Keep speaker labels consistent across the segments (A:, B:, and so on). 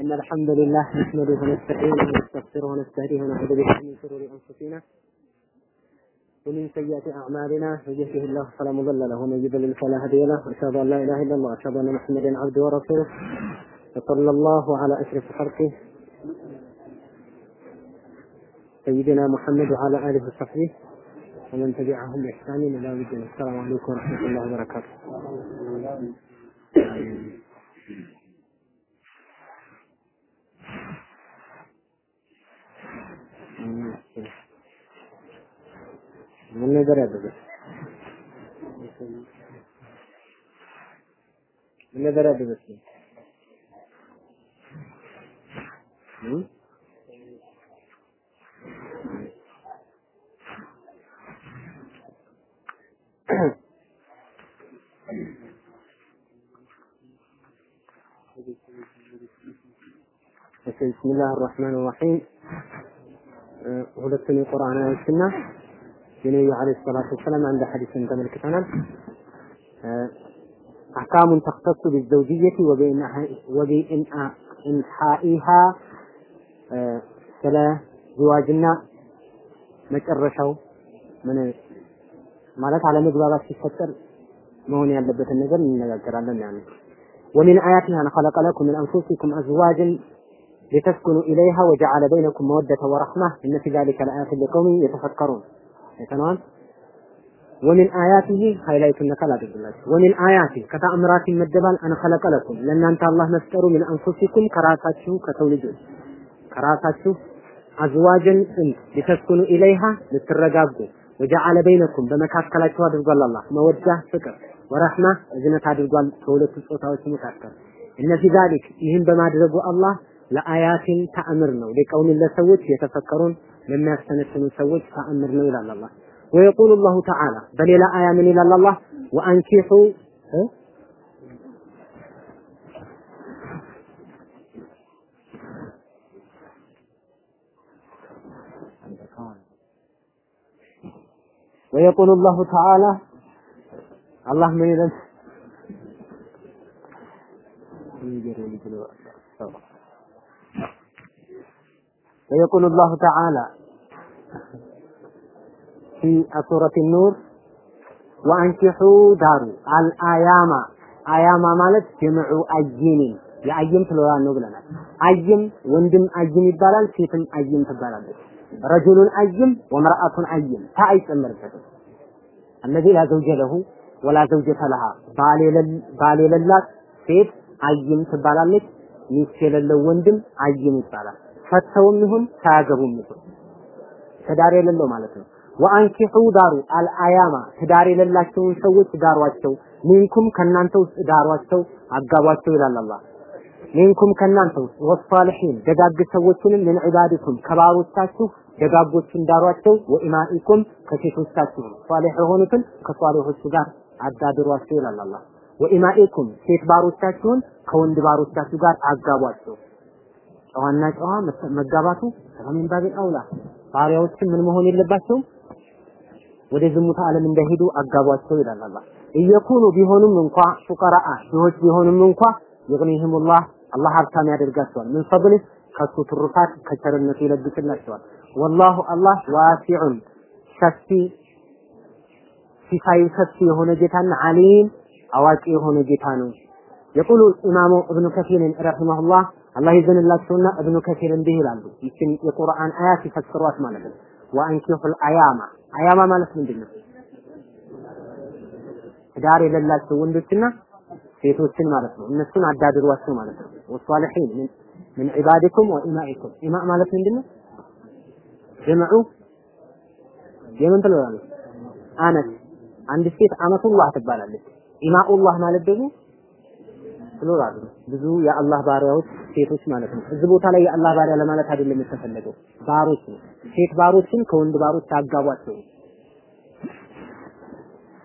A: إن الحمد لله نحمده ونستعينه ونستغفره ونستهديه ونعوذ بالله من شرور أنفسنا ومن سيئات أعمالنا من يهده الله فلا مضل له ومن يضلل فلا هادي له وأشهد أن لا إله إلا الله وأشهد أن محمدا عبده ورسوله. وصلى الله على أشرف خلقه سيدنا محمد وعلى آله وصحبه ومن تبعهم بإحسان إلى يوم الدين. السلام عليكم ورحمة الله وبركاته. ምን ነገር ያደረገ ምን ነገር ያደረገ ብስሚላህ አራህማን ራሒም ሁለቱን የቁርአን አያዎችና የነቢዩ ዓለይሂ ሰላቱ ወሰላም አንድ ሐዲስን ተመልክተናል። አህካሙን ተክተሱ ቢዘውጅየቲ ወቢኢንሓኢሃ ስለ ዝዋጅና መጨረሻው ምን ማለት አለመግባባት ሲፈጠር መሆን ያለበትን ነገር እንነጋገራለን ያለው ومن آياتها أن خلق لكم من أنفسكم أزواجا لتسكنوا إليها وجعل بينكم مودة ورحمة إن في ذلك لآيات لقوم يتفكرون አይተነዋል። ومن آياته highlight ኡን ነካል አድርግላችሁ። ومن آياته ከተአምራት ይመደባል። أن خلق لكم ለእናንተ አላህ መፍጠሩ من أنفسكم ከራሳችሁ ከሰው ልጆች ከራሳችሁ أزواجا ጥንድ لتسكنوا إليها ልትረጋጉ وجعل بينكم በመካከላችሁ አድርጓል አላህ مودة ፍቅር ورحمة እዝነት አድርጓል ከሁለቱ ጾታዎች መካከል እነ ፊ ዛሊክ ይህን በማድረጉ አላህ ለአያቲን ተአምር ነው ሊቀውምን ለሰዎች የተፈከሩን ለሚያስተነትኑ ሰዎች ተአምር ነው ይላል አላህ ወየቁሉ ላሁ ተዓላ በሌላ አያ ምን ይላል አላህ ወአንኪሑ ويقول الله تعالى الله من يلم ويقول الله تعالى في سورة النور وأنكحوا داروا الأيام أيام ማለት ጀምዑ አይን የአይም ፕሉራል ነው ብለናል። አይም ወንድም አይም ይባላል፣ ሴትም አይም ትባላለች። ረጁሉን አይም ወመርአቱን አይም ታ አይጨመርበትም። አለዚ ላ ዘውጀ ለሁ ወላ ዘውጀተ ለሃ ባል የሌላት ሴት አይም ትባላለች። ሚስት የሌለው ወንድም አይም ይባላል። ፈተውም ይሁን ሳያገቡም ይሁን ትዳር የሌለው ማለት ነው። ወአንኪሑ ዳሩ አልአያማ ትዳር የሌላቸውን ሰዎች ዳሯቸው፣ ሚንኩም ከናንተ ውስጥ ዳሯቸው፣ አጋቧቸው ይላል አላህ። ሚንኩም ከናንተ ውስጥ ወሳሊሒን ደጋግ ሰዎችንም ምን ዒባዲኩም ከባሮቻችሁ ደጋጎችን ዳሯቸው፣ ወኢማኢኩም ከሴቶቻችሁ ሷሊሕ የሆኑትን ከሷሊሖቹ ጋር አዳድሯቸው ይላል አላህ። ወኢማኢኩም ሴት ባሮቻችሁን ከወንድ ባሮቻችሁ ጋር አጋቧቸው። ጨዋና ጨዋ መጋባቱ ከምን ባቢል አውላ ባሪያዎችን ምን መሆን የለባቸውም ወደ ዝሙት ዓለም እንዳይሄዱ አጋቧቸው ይላል አላህ። እየኩኑ ቢሆኑም እንኳ ፉቀራአ ድሆች ቢሆኑም እንኳ ይግኒሂሙላህ አላህ ሀብታም ያደርጋቸዋል። ምን ፈድልህ ከሱ ትሩፋት ከቸርነቱ ይለግስላቸዋል። ወላሁ አላህ ዋሲዑን ሰፊ ሲሳዩ ሰፊ የሆነ ጌታና አሊም አዋቂ የሆነ ጌታ ነው። የቁሉ ኢማሙ እብኑ ከሲርን ረሂመሁላህ አላህ ይዘንላቸውና እብኑ ከሲር እንዲህ ይላሉ። ይችን የቁርአን አያ ሲፈስሯት ማለት ነው። ወአንኪሑል አያማ አያማ ማለት ምንድን ነው? ትዳር የሌላቸው ወንዶችና ሴቶችን ማለት ነው። እነሱን አዳድሯቸው ማለት ነው። ወሷሊሒን ምን ዒባዲኩም ወኢማኢኩም ኢማ ማለት ምንድን ነው? ጀምዑ የምን ትላለች? አነት አንድ ሴት አመቱላህ ትባላለች። ኢማኡላህ ማለት ደግሞ ነው። ብዙ የአላህ ባሪያዎች ሴቶች ማለት ነው። እዚህ ቦታ ላይ የአላህ ባሪያ ለማለት አይደለም የተፈለገው፣ ባሮች ነው። ሴት ባሮችን ከወንድ ባሮች አጋቧቸው።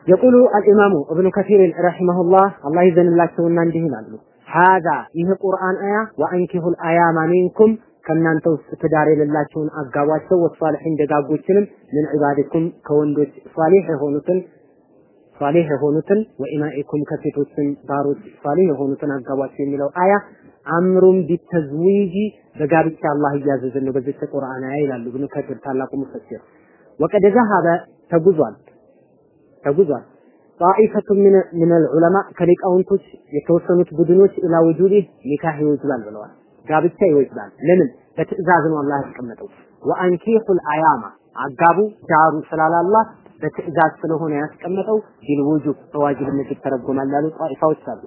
A: የቁሉ አልኢማሙ እብኑ ከሲርን ረሂመሁላህ አላህ ይዘንላቸውና እንዲህ ይላሉ። ሀዛ ይህ ቁርአን አያ ወአንኪሁል አያማ ሚንኩም ከእናንተ ውስጥ ትዳር የሌላቸውን አጋቧቸው፣ ወሷሊሒን ደጋጎችንም ምን ዒባድኩም ከወንዶች ሷሊሕ የሆኑትን ሷሊህ የሆኑትን ወኢማኢኩም ከሴቶችን ባሮች ሷሊህ የሆኑትን አጋቧቸው የሚለው አያ አምሩን ቢተዝዊጂ በጋብቻ አላህ እያዘዘን ነው በዚህ ቁርአን አያ ይላሉ ኢብኑ ከቲር ታላቁ ሙፈሲር ወቀድ ዘሀበ ተጉዟል ተጉዟል ጣኢፈቱ ምን ልዑለማ ከሊቃውንቶች የተወሰኑት ቡድኖች ኢላ ውጁቢህ ኒካህ ይወጅባል ብለዋል። ጋብቻ ይወጅባል። ለምን? በትዕዛዝ ነው አላህ ያስቀመጠው። ወአንኪሑል አያማ አጋቡ ዳሩ ስላላላ በትዕዛዝ ስለሆነ ያስቀመጠው ቢልውጁብ በዋጅብነት ይተረጎማል ያሉ ጣኢፋዎች አሉ።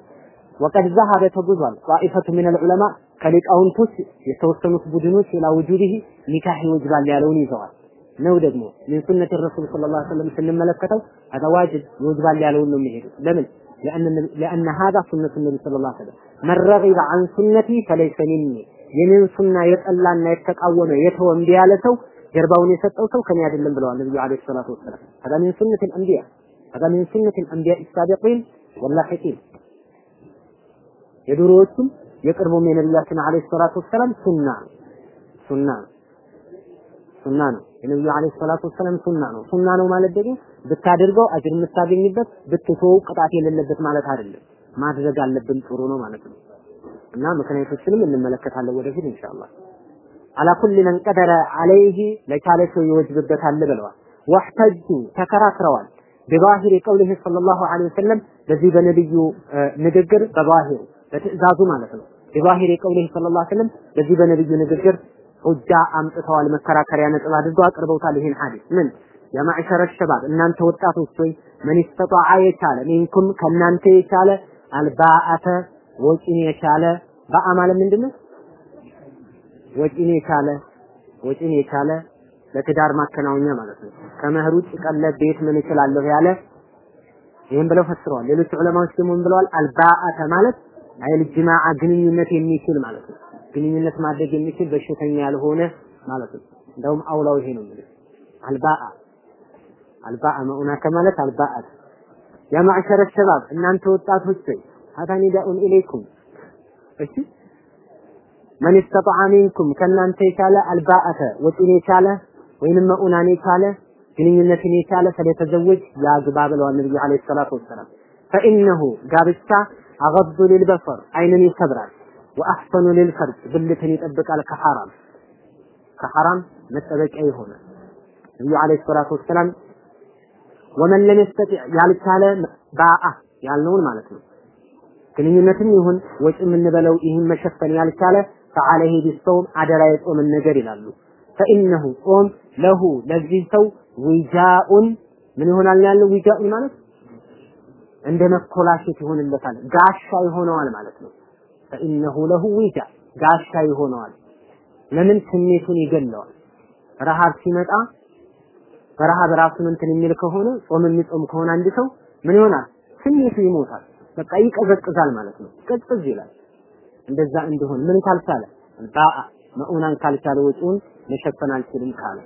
A: ወቀድ ዘሀበ ተጉዟል ጣኢፈቱ ምን ልዑለማ ከሊቃውንቶች የተወሰኑት ቡድኖች ኢላ ውጁቢህ ኒካህ ይወጅባል ያለውን ይዘዋል። ነው ደግሞ ምን ሱነት ረሱል ሰለላሁ ዐለይሂ ወሰለም ስንመለከተው አዳ ዋጅብ ይወጅባል ያለውን ነው የሚሄዱት ለምን لأن لأن هذا سنة النبي صلى الله عليه وسلم من رغب عن سنتي فليس مني የኔን ሱና የጠላና የተቃወመ የተወ እምቢ ያለ ሰው ጀርባውን የሰጠው ሰው ከኔ አይደለም ብለዋል ነብዩ አለይሂ ሰላቱ ወሰላም هذا من سنة الأنبياء هذا من سنة الأنبياء السابقين واللاحقين የድሮዎቹም የቅርቡም የነቢያችን አለይሂ ሰላቱ ወሰላም ሱና ነው ሱና ነው ሱና ነው የነብዩ አለይሂ ሰላቱ ወሰላም ሱና ነው ሱና ነው ማለት ደግሞ ብታደርገው አጅር የምታገኝበት ብትተወው ቅጣት የሌለበት ማለት አይደለም ማድረግ አለብን ጥሩ ነው ማለት ነው እና ምክንያቶችንም እንመለከታለን ወደፊት ኢንሻአላህ አላ ኩል መን ቀደረ አለይህ ለቻለ ሰው ይወጅብበታል ብለዋል ወህተጁ ተከራክረዋል በባሂር ቀውሊህ ሰለላሁ ዐለይሂ ወሰለም በዚህ በነብዩ ንግግር በባሂር በትእዛዙ ማለት ነው። በባሂር ቀውሊህ ሰለላሁ ዐለይሂ ወሰለም በዚህ በነብዩ ንግግር ሁጃ አምጥተዋል መከራከሪያ ነጥብ አድርገው አቅርበውታል ይሄን ሐዲስ። ምን? የማዕሸረ ሸባብ እናንተ ወጣቶች ሆይ ምን ይስተጣዐ የቻለ ሚንኩም ከእናንተ የቻለ አልባአተ ወጪን የቻለ ባአ ማለት ምንድነው ወጪን የቻለ ወጪን የቻለ ለትዳር ማከናወኛ ማለት ነው። ከመህር ውጭ ቀለብ ቤት ምን እችላለሁ ያለ ይህን ብለው ፈስረዋል። ሌሎች ዑለማዎች ደግሞ ምን ብለዋል? አልባአተ ማለት አይል ጅማዓ ግንኙነት የሚችል ማለት ነው። ግንኙነት ማድረግ የሚችል በሽተኛ ያልሆነ ማለት ነው። እንደውም አውላው ይሄ ነው የሚለው አልባአ አልባአ መኡና ከማለት አልባአ። ያ ማዕሸረ ሸባብ እናንተ ወጣቶች ሆይ ሀዛ ኒዳኡን ኢለይኩም። እሺ መን ኢስተጣዐ ሚንኩም? ከእናንተ የቻለ አልባአተ ወጪን የቻለ ወይንም መኡናን የቻለ ግንኙነትን የቻለ ስለተዘወጅ ያግባ ብለዋል ነብዩ አለይሂ ሰላቱ ወሰላም። ፈኢነሁ ጋብቻ አገዱ ሊልበሰር አይንን ይሰብራል። ወአሕሰኑ ሊልፈርጅ ብልትን ይጠብቃል። ከሐራም ከሐራም መጠበቂያ የሆነ ነብዩ አለይሂ ሰላቱ ወሰላም ወመን ለም የስተጢዕ ያልቻለ ባአ ያልነውን ማለት ነው። ግንኙነትም ይሁን ወጪ የምንበለው ይህን መሸፈን ያልቻለ فعليه بالصوم አደራ የጾምን ነገር ይላሉ። فإنه ጾም له ለዚህ ሰው وجاء ምን ይሆናል ያለው? وجاء ማለት? እንደ መኮላሸት ይሆንለታል። ጋሻ ይሆነዋል ማለት ነው። فإنه له وجاء ጋሻ ይሆነዋል። ለምን? ስሜቱን ይገለዋል። ረሃብ ሲመጣ በረሃብ ራሱን እንትን የሚል ከሆነ ጾም የሚጾም ከሆነ አንድ ሰው ምን ይሆናል? ስሜቱ ይሞታል። በቃ ይቀዘቅዛል ማለት ነው። ቅዝቅዝ ይላል እንደዛ እንደሆን ምን ካልቻለ ባአ መኡናን ካልቻለ ወጪውን መሸፈን አልችልም ካለ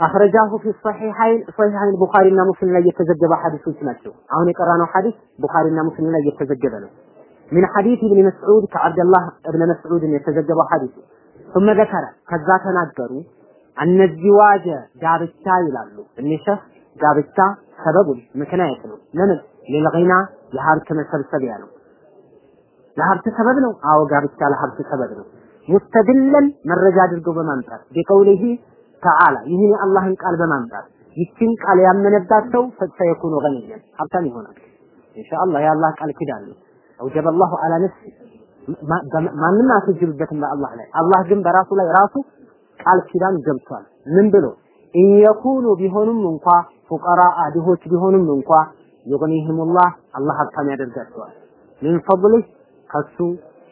A: አኽረጃሁ ፊ ሰሒሐይን ሰሒሐይን ቡኻሪና ሙስሊም ላይ የተዘገበ ሐዲሶች ናቸው። አሁን የቀራነው ሐዲስ ቡኻሪና ሙስሊም ላይ የተዘገበ ነው። من حديث ابن مسعود كعبد الله ابن مسعود يتزجب حديث ثم ذكر كذا تناገሩ أن الزواج ጋብቻ ይላሉ እነሸ ጋብቻ ሰበቡ ምክንያት ነው ለምን ለልغና የሀብት መሰብሰቢያ ነው ለሀብት ሰበብ ነው? አዎ ጋብቻ ለሀብት ሰበብ ነው። ሙስተድለን መረጃ አድርገው በማምጣት ቢቀውሊሂ ተዓላ ይህን የአላህን ቃል በማምጣት ይችን ቃል ያመነባት ሰው ፈሰየኩኑ ገኒያን ሀብታም ይሆናል። ኢንሻአላህ የአላህ ቃል ኪዳን ነው። አውጀበ አላሁ አላ ነፍሲ ማንም አትጅብበትም በአላህ ላይ። አላህ ግን በራሱ ላይ ራሱ ቃል ኪዳን ገብቷል። ምን ብሎ? ኢየኩኑ ቢሆኑም እንኳ ፉቀራ ድሆች ቢሆኑም እንኳ ዩግኒሂሙላህ አላህ ሀብታም ያደርጋቸዋል። ምን ፈضሊህ ከሱ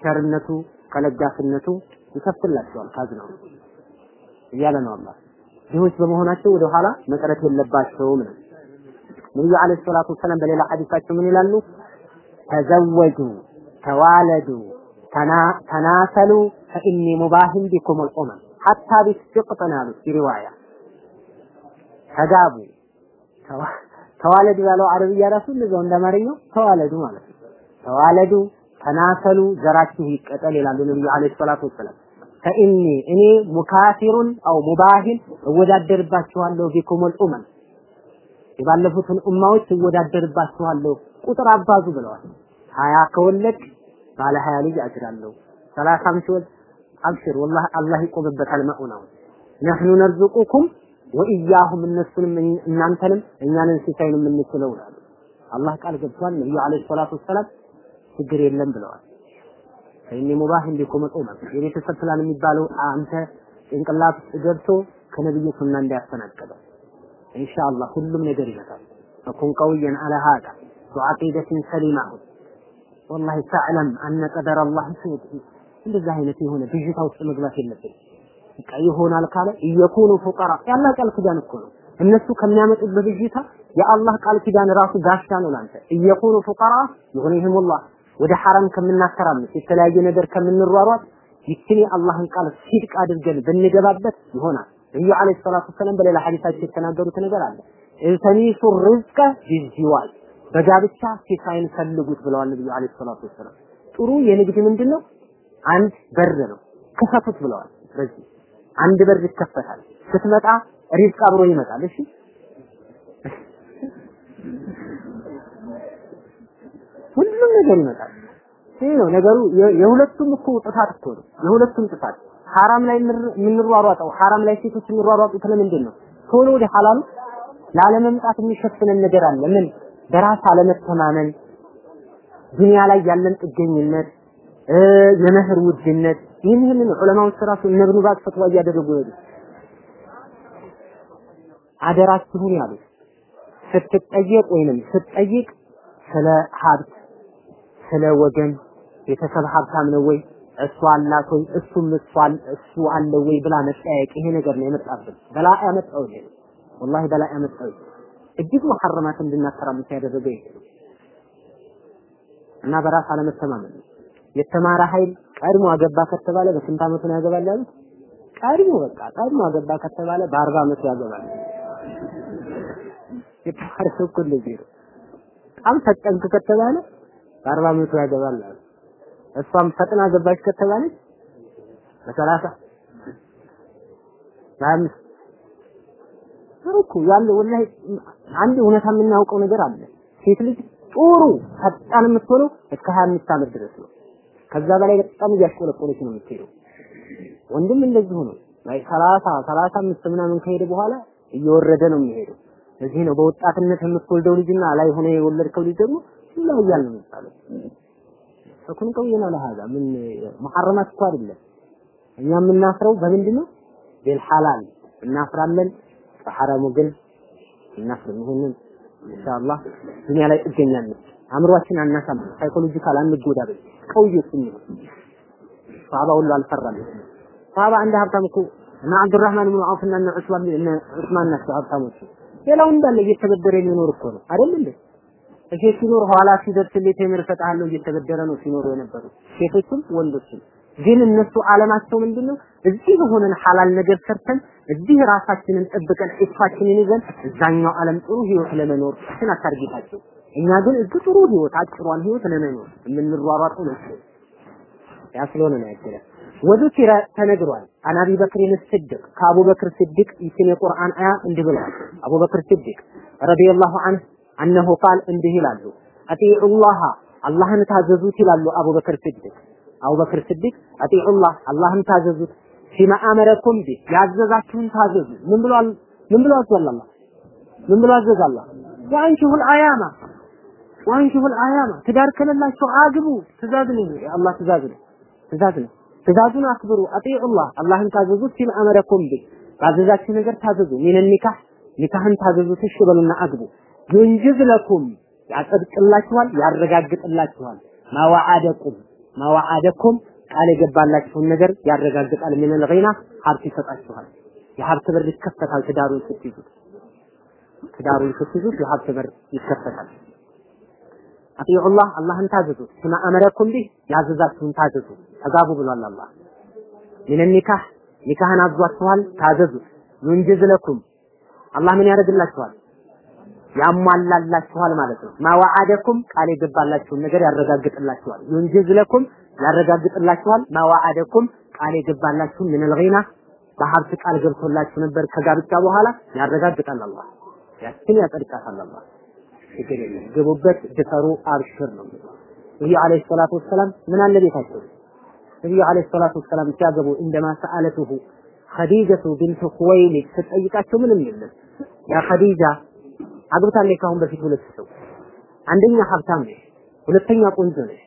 A: ቸርነቱ ከለጋስነቱ ይከፍትላቸዋል ካዝናው እያለ ነው አላህ። ድሆች በመሆናቸው ወደ ኋላ መቅረት የለባቸውም ነው። ነብዩ አለይሂ ሰላቱ ወሰላም በሌላ ሐዲሳቸው ምን ይላሉ? ተዘወጁ ተዋለዱ ተናሰሉ ፈኢኒ ሙባህን ቢኩም አልኡመም ሐታ ቢስቅጥን አሉ ሪዋያ። ተጋቡ ተዋለዱ ያለው አረብያ ራሱ እንደዛው እንደማርኛው ተዋለዱ ማለት ነው። ተዋለዱ ተናሰሉ ዘራችሁ ይቀጠል ይላሉ ነብዩ አለይሂ ሰላቱ ወሰላም ፈኢኒ እኔ ሙካፊሩን አው ሙባሂን እወዳደርባችኋለሁ ቢኩም አልኡመም የባለፉትን ኡማዎች እወዳደርባችኋለሁ ቁጥር አባዙ ብለዋል። ሀያ ከወለድ ባለ ሀያ ልጅ አጅራለሁ። ሰላሳም ሲወልድ አብሽር ወላሂ አላህ ይቆምበታል መኡናው ነህኑ ነርዙቁኩም ወኢያሁም እነሱንም እናንተንም እኛንን ሲሳይን የምንችለው አላህ ቃል ገብቷል። ነብዩ አለይሂ ሰላቱ ወሰላም ችግር የለም ብለዋል። ከእኔ ሙባህ እንዲኮመ ጾመ የቤተሰብ ፕላን የሚባለው አንተ ጭንቅላት ውስጥ ገብቶ ከነብዩ ሱና እንዲያስተናግደው ኢንሻአላህ ሁሉም ነገር ይመጣል። ፈኩን ቀውየን አለ ሀዳ ወዐቂደትን ሰሊማ ወላሂ ተዕለም አነ ቀደረ አላህ ሰይድ እንደዚህ አይነት የሆነ ብዥታ ውስጥ መግባት የለብን። በቃ ይሆናል ካለ እየኩኑ ፉቀራ ያላህ ቃል ኪዳን እኮ ነው። እነሱ ከሚያመጡት በብዥታ የአላህ ቃል ኪዳን ራሱ ጋሻ ነው ላንተ። እየኩኑ ፉቀራ ይሁንህሙላህ ወደ ሐራም ከምናከራምስ የተለያየ ነገር ከምንሯሯጥ ይችን የአላህን ቃል ሲድቅ አድርገን ብንገባበት ይሆናል። ነብዩ አለይሂ ሰላቱ ወሰለም በሌላ ሐዲሳቸው የተናገሩት ነገር አለ። እልተሚሱ ርዝቀ ቢዚዋጅ በጋብቻ ሲሳይን ፈልጉት ብለዋል ነብዩ አለይሂ ሰላቱ ወሰለም። ጥሩ የንግድ ምንድን ነው? አንድ በር ነው፣ ክፈቱት ብለዋል። በዚህ አንድ በር ይከፈታል። ስትመጣ ሪዝቅ አብሮ ይመጣል። እሺ ሁሉም ነገር ይመጣል። ይህ ነው ነገሩ። የሁለቱም እኮ ጥፋት እኮ ነው። የሁለቱም ጥፋት ሐራም ላይ የምንሯሯጠው ሐራም ላይ ሴቶች የሚሯሯጡት ለምንድን ነው? ቶሎ ወደ ሐላሉ ላለመምጣት የሚሸፍነን ነገር አለ። ምን በራስ አለመተማመን፣ ዱንያ ላይ ያለን ጥገኝነት፣ የመህር ውድነት ይህን ይህንን ዑለማዎች ራሱ እነ ኢብኑ ባዝ ፈትዋ እያደረጉ ሄዱ። አደራችሁን ያሉት ስትጠየቅ ወይንም ስትጠይቅ ስለ ሀብት ስለ ወገን ቤተሰብ ሀብታም ነው ወይ እሱ አላት ወይ እሱም እሱ አለ ወይ ብላ መጠያየቅ ይሄ ነገር ነው የመጣብን። በላ ያመጣው ይሄ ወላሂ በላ ያመጣው እጅግ መሐረማት እንድናከራምት ያደረገው ይሄ እና በራስ አለመተማመን ነው። የተማረ ኃይል ቀድሞ አገባ ከተባለ በስንት አመቱ ነው ያገባል ያሉት? ቀድሞ በቃ ቀድሞ አገባ ከተባለ በአርባ አመቱ ያገባል። የተማረ ሰው እኮ እንደዚህ ነው። በጣም ፈጠንክ ከተባለ በአርባ አመቱ ያገባል አሉ። እሷም ፈጥና ገባች ከተባለች በሰላሳ በአምስት እኮ ያለው ወላሂ አንድ እውነታ የምናውቀው ነገር አለ። ሴት ልጅ ጥሩ ፈጣን የምትሆነው እስከ 25 ዓመት ድረስ ነው። ከዛ በላይ በጣም እያሽቆለቆለች ነው የምትሄደው። ወንድም እንደዚሁ ነው። ላይ 30 35 ምናምን ከሄደ በኋላ እየወረደ ነው የሚሄደው። ለዚህ ነው በወጣትነት የምትወልደው ልጅና ላይ ሆነ የወለድከው ልጅ ደግሞ ይለያያል ነው የሚባለው። فكن قويا لهذا ምን محرمات እኮ አይደለም። እኛ የምናፍረው በምንድን ነው? بالحلال እናፍራለን። በሐራሙ ግን እናፍርም። ይሄንን ኢንሻአላህ ዱንያ ላይ ጥገኛለን። አእምሯችን አናሳምን፣ psychological አንጎዳ። ቀውዬ ስንል ሰሃባ ሁሉ አልፈራም። ሰሃባ አንድ ሀብታም እኮ እና አብዱራህማን ብን ዐውፍ እና ዑስማን እነ ዑስማን ናቸው ሀብታሞቹ። ሌላው እንዳለ እየተበደረ የሚኖር እኮ ነው አይደል እንዴ? እሺ ሲኖር ኋላ ሲደርስልኝ ቴምር እሰጥሃለሁ እየተበደረ ነው ሲኖሩ የነበሩት ሴቶችም ወንዶችም። ግን እነሱ ዓለማቸው ምንድነው? እዚህ የሆነን ሐላል ነገር ሰርተን እዚህ ራሳችንን ጠብቀን ዒፋችንን ይዘን እዛኛው ዓለም ጥሩ ህይወት ለመኖር እሱን አታርጌታቸው። እኛ ግን እዚህ ጥሩ ህይወት አጭሯን ህይወት ለመኖር የምንሯሯጠው ነው። ያ ስለሆነ ነው ያገለ وذكر ተነግሯል። عن أبي بكر الصديق ከአቡበክር ስድቅ ይችን የቁርአን አያ እንዲህ ብለዋል። አቡበክር ስድቅ رضي الله عنه أنه قال እንዲህ ይላሉ። أطيعوا الله አላህን ታዘዙት ይላሉ አቡበክር ስድቅ አቡበክር ስድቅ أطيعوا الله አላህን ታዘዙት። فيما أمركم به ያዘዛችሁን ታዘዙ። ምን ብሏል? ምን ብሎ ምን ብሎ አዘዘ አላህ። وأنكحوا الأيامى وأنكحوا الأيامى ትዳር ከሌላቸው አግቡ። ትእዛዝ ነው። የአላህ ትእዛዝ ነው። ትእዛዝ ነው። ትእዛዙን አክብሩ። أطيعوا الله አላህን ታዘዙት። فيما أمركم به ባዘዛችሁ ነገር ታዘዙ። من النكاح ኒካህን ታዘዙት እሺ በሉና አግቡ ينجز لكم ያጸድቅላችኋል ያረጋግጥላችኋል። ما وعدكم ما وعدكم ቃል የገባላችሁን ነገር ያረጋግጣል من الغنى ሀብት ይሰጣችኋል። የሀብት በር ይከፈታል ትዳሩን ስትይዙት። ትዳሩን ስትይዙት የሀብት በር ይከፈታል። أطيعوا الله አላህን ታዘዙት فيما أمركم به ያዘዛችሁን ታዘዙ። ተጋቡ ብሏል አላህ። من النكاح ኒካህን አዟችኋል ታዘዙት ينجز لكم አላህ ምን ያደርግላችኋል ያሟላላችኋል ማለት ነው። ما وعدكم ቃል የገባላችሁን ነገር ያረጋግጥላችኋል። ينجز لكم? ያረጋግጥላችኋል። ما وعدكم ቃል የገባላችሁን من الغنى በሀብት ቃል ገብቶላችሁ ነበር ከጋብቻ በኋላ። ያረጋግጣል አላህ። ያችን ያጸድቃታል አላህ። ችግር የለም። ግቡበት ድፈሩ أبشر ነው ነብዩ عليه الصلاة والسلام ምን አለ ቤታቸው? ነብዩ عليه الصلاة والسلام ሲያገቡ عندما سألته خديجة بنت خويلد ስትጠይቃቸው ምንም የለም። ያ ኸዲጃ አግብታለች ካሁን በፊት ሁለት ሰው። አንደኛ ሀብታም ነሽ ሁለተኛ ቆንጆ ነሽ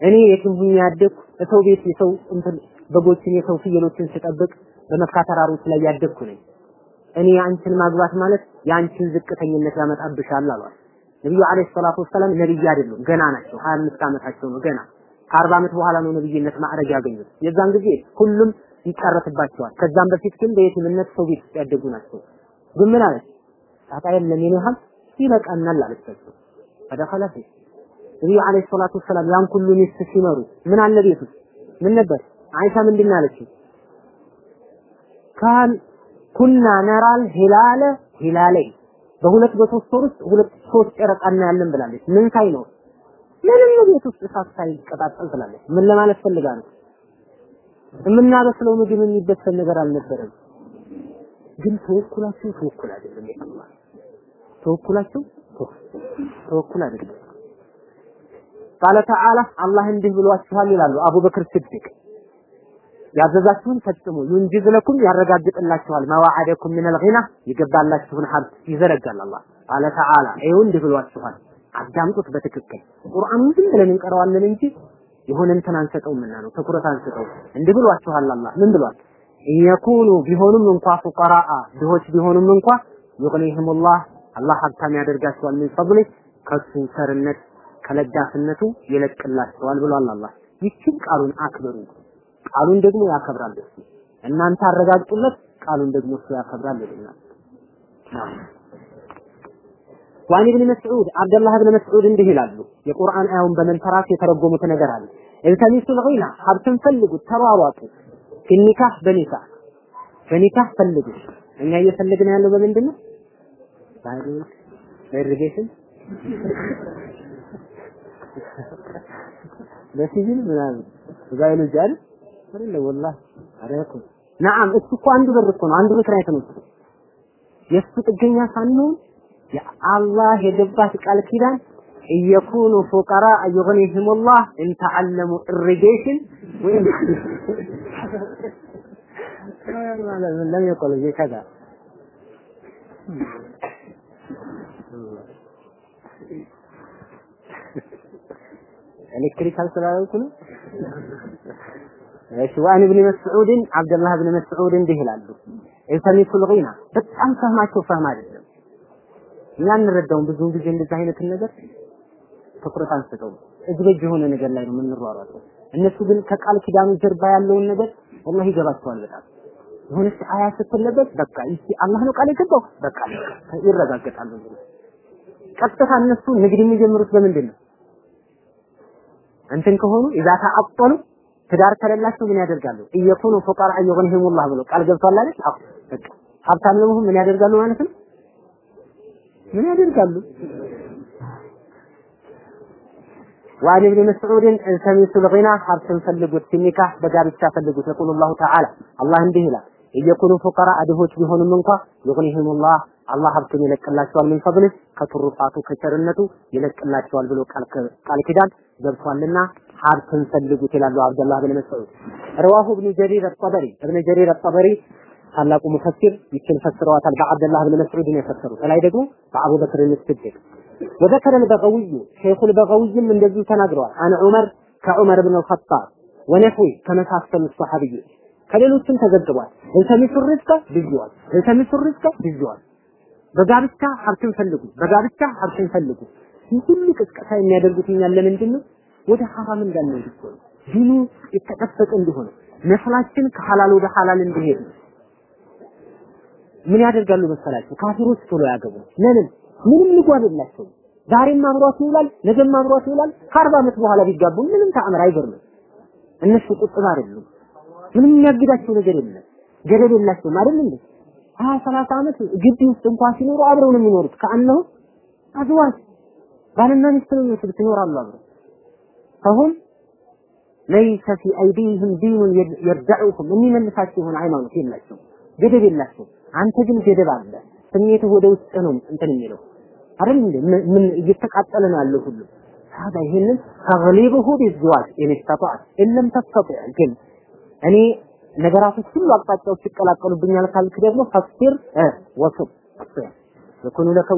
A: እኔ የትም ያደግኩ ሰው ቤት የሰው እንትን በጎችን የሰው ፍየሎችን ስጠብቅ በመካ ተራሮች ላይ ያደግኩ ነኝ። እኔ አንቺን ማግባት ማለት የአንቺን ዝቅተኝነት ያመጣብሻል አሏት። ነብዩ አለይሂ ሰላቱ ወሰላም ነብይ አይደሉም ገና ናቸው። 25 ዓመታቸው ነው ገና። ከአርባ ዓመት በኋላ ነው ነብይነት ማዕረግ ያገኙት። የዛን ጊዜ ሁሉም ይቀረትባቸዋል። ከዛም በፊት ግን በየቲምነት ሰው ቤት ያደጉ ናቸው። ግን ምን አለች ጣጣ የለም የኔ ሀብት ይበቃናል አለቻቸው فدخل في ነብዩ عليه الصلاة والسلام ያን ሁሉ ሚስት ሲመሩ ምን አለ ቤት ውስጥ ምን ነበር አይሻ ምንድን ነው ያለችው كان كنا نرى الهلال هلالين በሁለት በሶስት ወር ውስጥ ሁለት ሶስት ጨረቃ እናያለን ብላለች። ምን ሳይኖር ምንም ቤት ውስጥ እሳት ሳይቀጣጠል ብላለች። ምን ለማለት ፈልጋ ነው? የምናበስለው ምግብ የሚበሰል ነገር አልነበረም። ግን ተወኩላችሁ ተወኩል አይደለም የአላህ ተወኩላችሁ ተወኩል አይደለም። ቃለ ተዓላ አላህ እንዲህ ብሏችኋል ይላሉ አቡበክር ስዲቅ ያዘዛችሁን ፈጽሙ። ዩንጂዝ ለኩም ያረጋግጥላችኋል። መዋዕደኩም ሚነል ጊና የገባላችሁን ሀብት ይዘረጋል አላህ። ቃለ ተዓላ ይኸው እንዲህ ብሏችኋል። አዳምጡት በትክክል። ቁርአኑን ዝም ብለን እንቀረዋለን እንጂ የሆነ እንትን አንሰጠውምና ነው ትኩረት አንሰጠው እንዲህ ብሏችኋል አላህ። ምን ብሏል የኩኑ ቢሆኑም እንኳ ፉቀራአ ድሆች ቢሆኑም እንኳ ዩግኒሂሙላህ አላህ ሀብታም ያደርጋቸዋል ምን ፈضሊ ከሱ ሰርነት ከለጋስነቱ ይለቅላቸዋል ብሏል አላህ። ይችን ቃሉን አክብሩ። ቃሉን ደግሞ ያከብራል እሱ። እናንተ አረጋግጡለት ቃሉን ደግሞ እሱ ያከብራል ይሉናል وعن ابن مسعود አብደላህ ብን መስዑድ እንዲህ ይላሉ። የቁርአን አያውን በመንተራስ የተረጎሙት ነገር አለ። التمسوا الغنى ሀብትን ፈልጉት ተሯሯጡ في النكاح በኒካህ በኒካህ ፈልጉ። እኛ እየፈለግን ያለው በምንድን ነው በ irrigation በ civil ምናምን ባዮሎጂ አይደል? አይደለ والله አረኩ نعم እሱ እኮ አንዱ በር እኮ ነው። አንዱ ምክንያት ነው እሱ የእሱ ጥገኛ ሳንሆን የአላህ የገባት ቃል ኪዳን إن يكونوا فقراء يغنهم الله እንተዓለሙ irrigation ወይም electrical ስላልኩ ነው? እሺ وعن ابن مسعود አብደላህ ብን መስዑድ እንዲህ ይላሉ። ኢልተሚሱል ጊና በጣም ፈህማቸው ፈህም አይደለም። እኛ እንረዳውም ብዙውን ጊዜ እንደዚህ አይነትን ነገር ትኩረት አንስተው እጅ በእጅ የሆነ ነገር ላይ ነው የምንሯሯጠው። እነሱ ግን ከቃል ኪዳኑ ጀርባ ያለውን ነገር ወላሂ ይገባቸዋል በጣም የሆነች አያ ስትለበት በቃ ይቺ አላህ ነው ቃል የገባው በቃ ይረጋገጣሉ። ቀጥታ እነሱ ንግድ የሚጀምሩት በምንድን ነው? እንትን ከሆኑ ኢዛ ተአጠሉ ትዳር ከሌላቸው ምን ያደርጋሉ? እየኩኑ ፉቃራ ይግኒሂሙላህ ብሎ ቃል ገብቷል አይደል? አዎ በቃ ሀብታም ለመሆን ምን ያደርጋሉ ማለት ነው? ምን ያደርጋሉ? وعن ابن መስዑድን التمسوا الغنى ሀብትን ፈልጉት ሲኒካህ በጋብቻ ፈልጉት يقول الله تعالى الله እንዲህ ይላል እየኩኑ ፉቀራ አድሆች ቢሆኑም እንኳ ዩግኒሂም ላህ አላህ ሀብቱን ይለቅላቸዋል ምን ፈብልህ ከትሩፋቱ ከቸርነቱ ይለቅላቸዋል ብሎ ቃል ኪዳን ገብቷልና ሀብትን ፈልጉት ይላሉ አብደላህ ብን መስዑድ። ረዋሁ እብኑ ጀሪር አጠበሪ እብን ጀሪር አጠበሪ ታላቁ ሙፈሲር ይችን ፈስረዋታል። በአብደላህ ብን መስዑድ የፈሰሩት። ላይ ደግሞ በአቡበክር ስድቅ وذكر البغوي شيخ البغوي እንደዚሁ ተናግረዋል አን ዑመር ከዑመር ብን الخطاب ونحوي ከመሳሰሉ ሰሐቢዎች ከሌሎችም ተዘግቧል እንተሚሱ ርዝቀ ብየዋል እንተሚሱ ርዝቀ ብየዋል በጋብቻ ሀብትን ፈልጉ በጋብቻ ሀብትን ፈልጉ ሁሉ ቅስቀሳ የሚያደርጉት እኛን ለምንድን ነው ወደ ሐራም እንዳንሄድ እኮ ነው ዲኑ የተጠበቀ እንደሆነ ነፍላችን ከሐላል ወደ ሐላል እንዲሄድ ምን ያደርጋሉ መሰላችሁ ካፊሮች ቶሎ ያገቡ ለምን ምንም ልጓድ የላቸውም ዛሬም አብሯት ይውላል ነገም አብሯት ይውላል። ከአርባ ዓመት በኋላ ቢጋቡ ምንም ተአምር አይገርምም። እነሱ ቁጥብ አይደሉም። ምንም የሚያግዳቸው ነገር የለም። ገደብ የላቸውም አይደል እንዴ? ሀያ ሰላሳ ዓመት ግቢ ውስጥ እንኳን ሲኖሩ አብረው ነው የሚኖሩት። كأنه أزواج ባልና ሚስት ነው የሚመስሉት ይኖራሉ አብረው። فهم ليس في أيديهم دين يردعهم የሚመልሳቸው የሆነ ሃይማኖት የላቸው ገደብ የላቸው አንተ ግን ገደብ አለ ስሜትህ ወደ ውስጥ ነው እንትን የሚለው። አይደል ምን እየተቃጠለ ነው ያለው ሁሉ። هذا ይሄንን ተግሊብሁ ቢዝዋጅ ኢንስተጣዕ ኢለም ተስተጢዕ። ግን እኔ ነገራቶች ሁሉ አቅጣጫዎች ይቀላቀሉብኛል ካልክ ደግሞ ፈስር ወስብ የኩኑ ለከ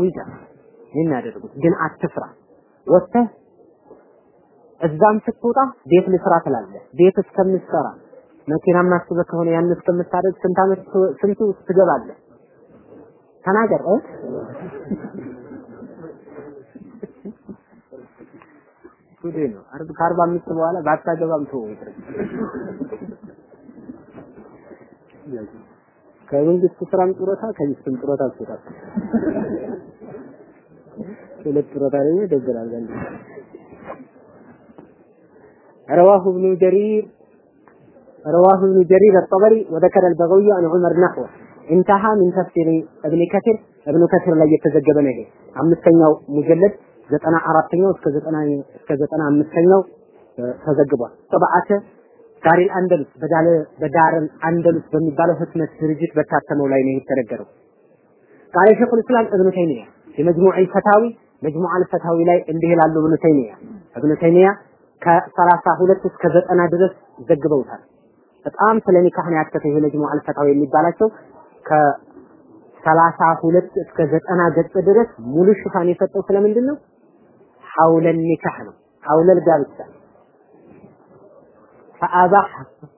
A: ይህን ያደርጉት። ግን አትፍራ። ወጥተህ እዛም ስትወጣ ቤት ልስራ ትላለህ። ቤት እስከምትሰራ መኪናም አስበህ ከሆነ ያን እስከምታደርግ ስንት ዓመት ስንቱ ትገባለህ። ተናገር እ ጉዴ ነው አርብ ከአርባ አምስት በኋላ ባታገባም ተወው ይቅር ከመንግስት ስራም ጡረታ ከሚስትም ጡረታ ትወጣ ሁለት ጡረታ ደግሞ ይደብራል ዘንድ رواه ابن جرير رواه ابن جرير الطبري وذكر البغوي عن عمر نحوه ኢንተሃ ሚን ተፍሲሪ እብን ከቲር እብኑ ከቲር ላይ የተዘገበ ነው። አምስተኛው ሙጀለድ ዘጠና አራተኛው እስከ ዘጠና እስከ ዘጠና አምስተኛው ተዘግቧል። ጠባአተ ዳሪል አንደሉስ በዳለ በዳረል አንደሉስ በሚባለው ህትመት ድርጅት በታተመው ላይ ነው የተነገረው። ቃለ ሸኹል እስላም እብኑ ተይሚያ የመጅሙዕ ፈታዊ መጅሙዕ አልፈታዊ ላይ እንዲህ ይላሉ እብኑ ተይሚያ እብኑ ተይሚያ ከሰላሳ ሁለት እስከ ዘጠና ድረስ ዘግበውታል። በጣም ስለ ኒካህ ነው ያተተ ይሄ መጅሙዕ አልፈታዊ የሚባላቸው ከሰላሳ ሁለት እስከ ዘጠና ገጽ ድረስ ሙሉ ሽፋን የሰጠው ስለምንድን ነው? ሐውለል ኒካህ ነው። ሐውለል ጋብቻ። ፈአባህ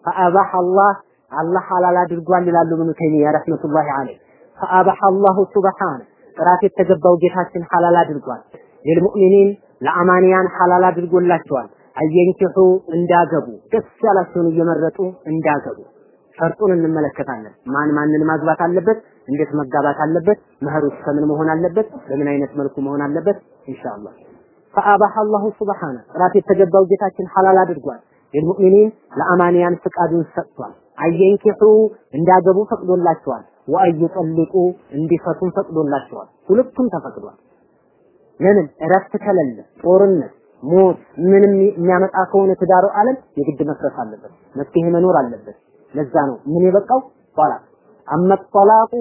A: ፈአባህ አላህ አላህ ሐላል አድርጓል ይላሉ ኢብኑ ተይሚያ ረህመቱላሂ ዐለይህ። ፈአባህ አላሁ ሱብሓነ ጥራት የተገባው ጌታችን ሐላል አድርጓል። ለልሙእሚኒን ለአማንያን ሐላል አድርጎላቸዋል። አየንኪሑ እንዳገቡ ደስ ያላቸውን እየመረጡ እንዳገቡ ሸርጡን እንመለከታለን። ማን ማንን ማግባት አለበት፣ እንዴት መጋባት አለበት፣ መህሩ ከምን መሆን አለበት፣ በምን አይነት መልኩ መሆን አለበት ኢንሻአላህ። ፈአባህ አላሁ ሱብሓነ ጥራት የተገባው ጌታችን ሐላል አድርጓል። ለልሙእሚኒን ለአማንያን ፍቃዱን ሰጥቷል። አየንኪሑ እንዳገቡ ፈቅዶላቸዋል። ወአይጠልቁ እንዲፈቱም ፈቅዶላቸዋል። ሁለቱም ተፈቅዷል። ለምን እረፍት ከሌለ ጦርነት ሞት ምንም የሚያመጣ ከሆነ ትዳሩ ዓለም የግድ መፍረስ አለበት። መፍትሄ መኖር አለበት። ለዛ ነው ምን የበቃው ጧላቅ አመ ጧላቁ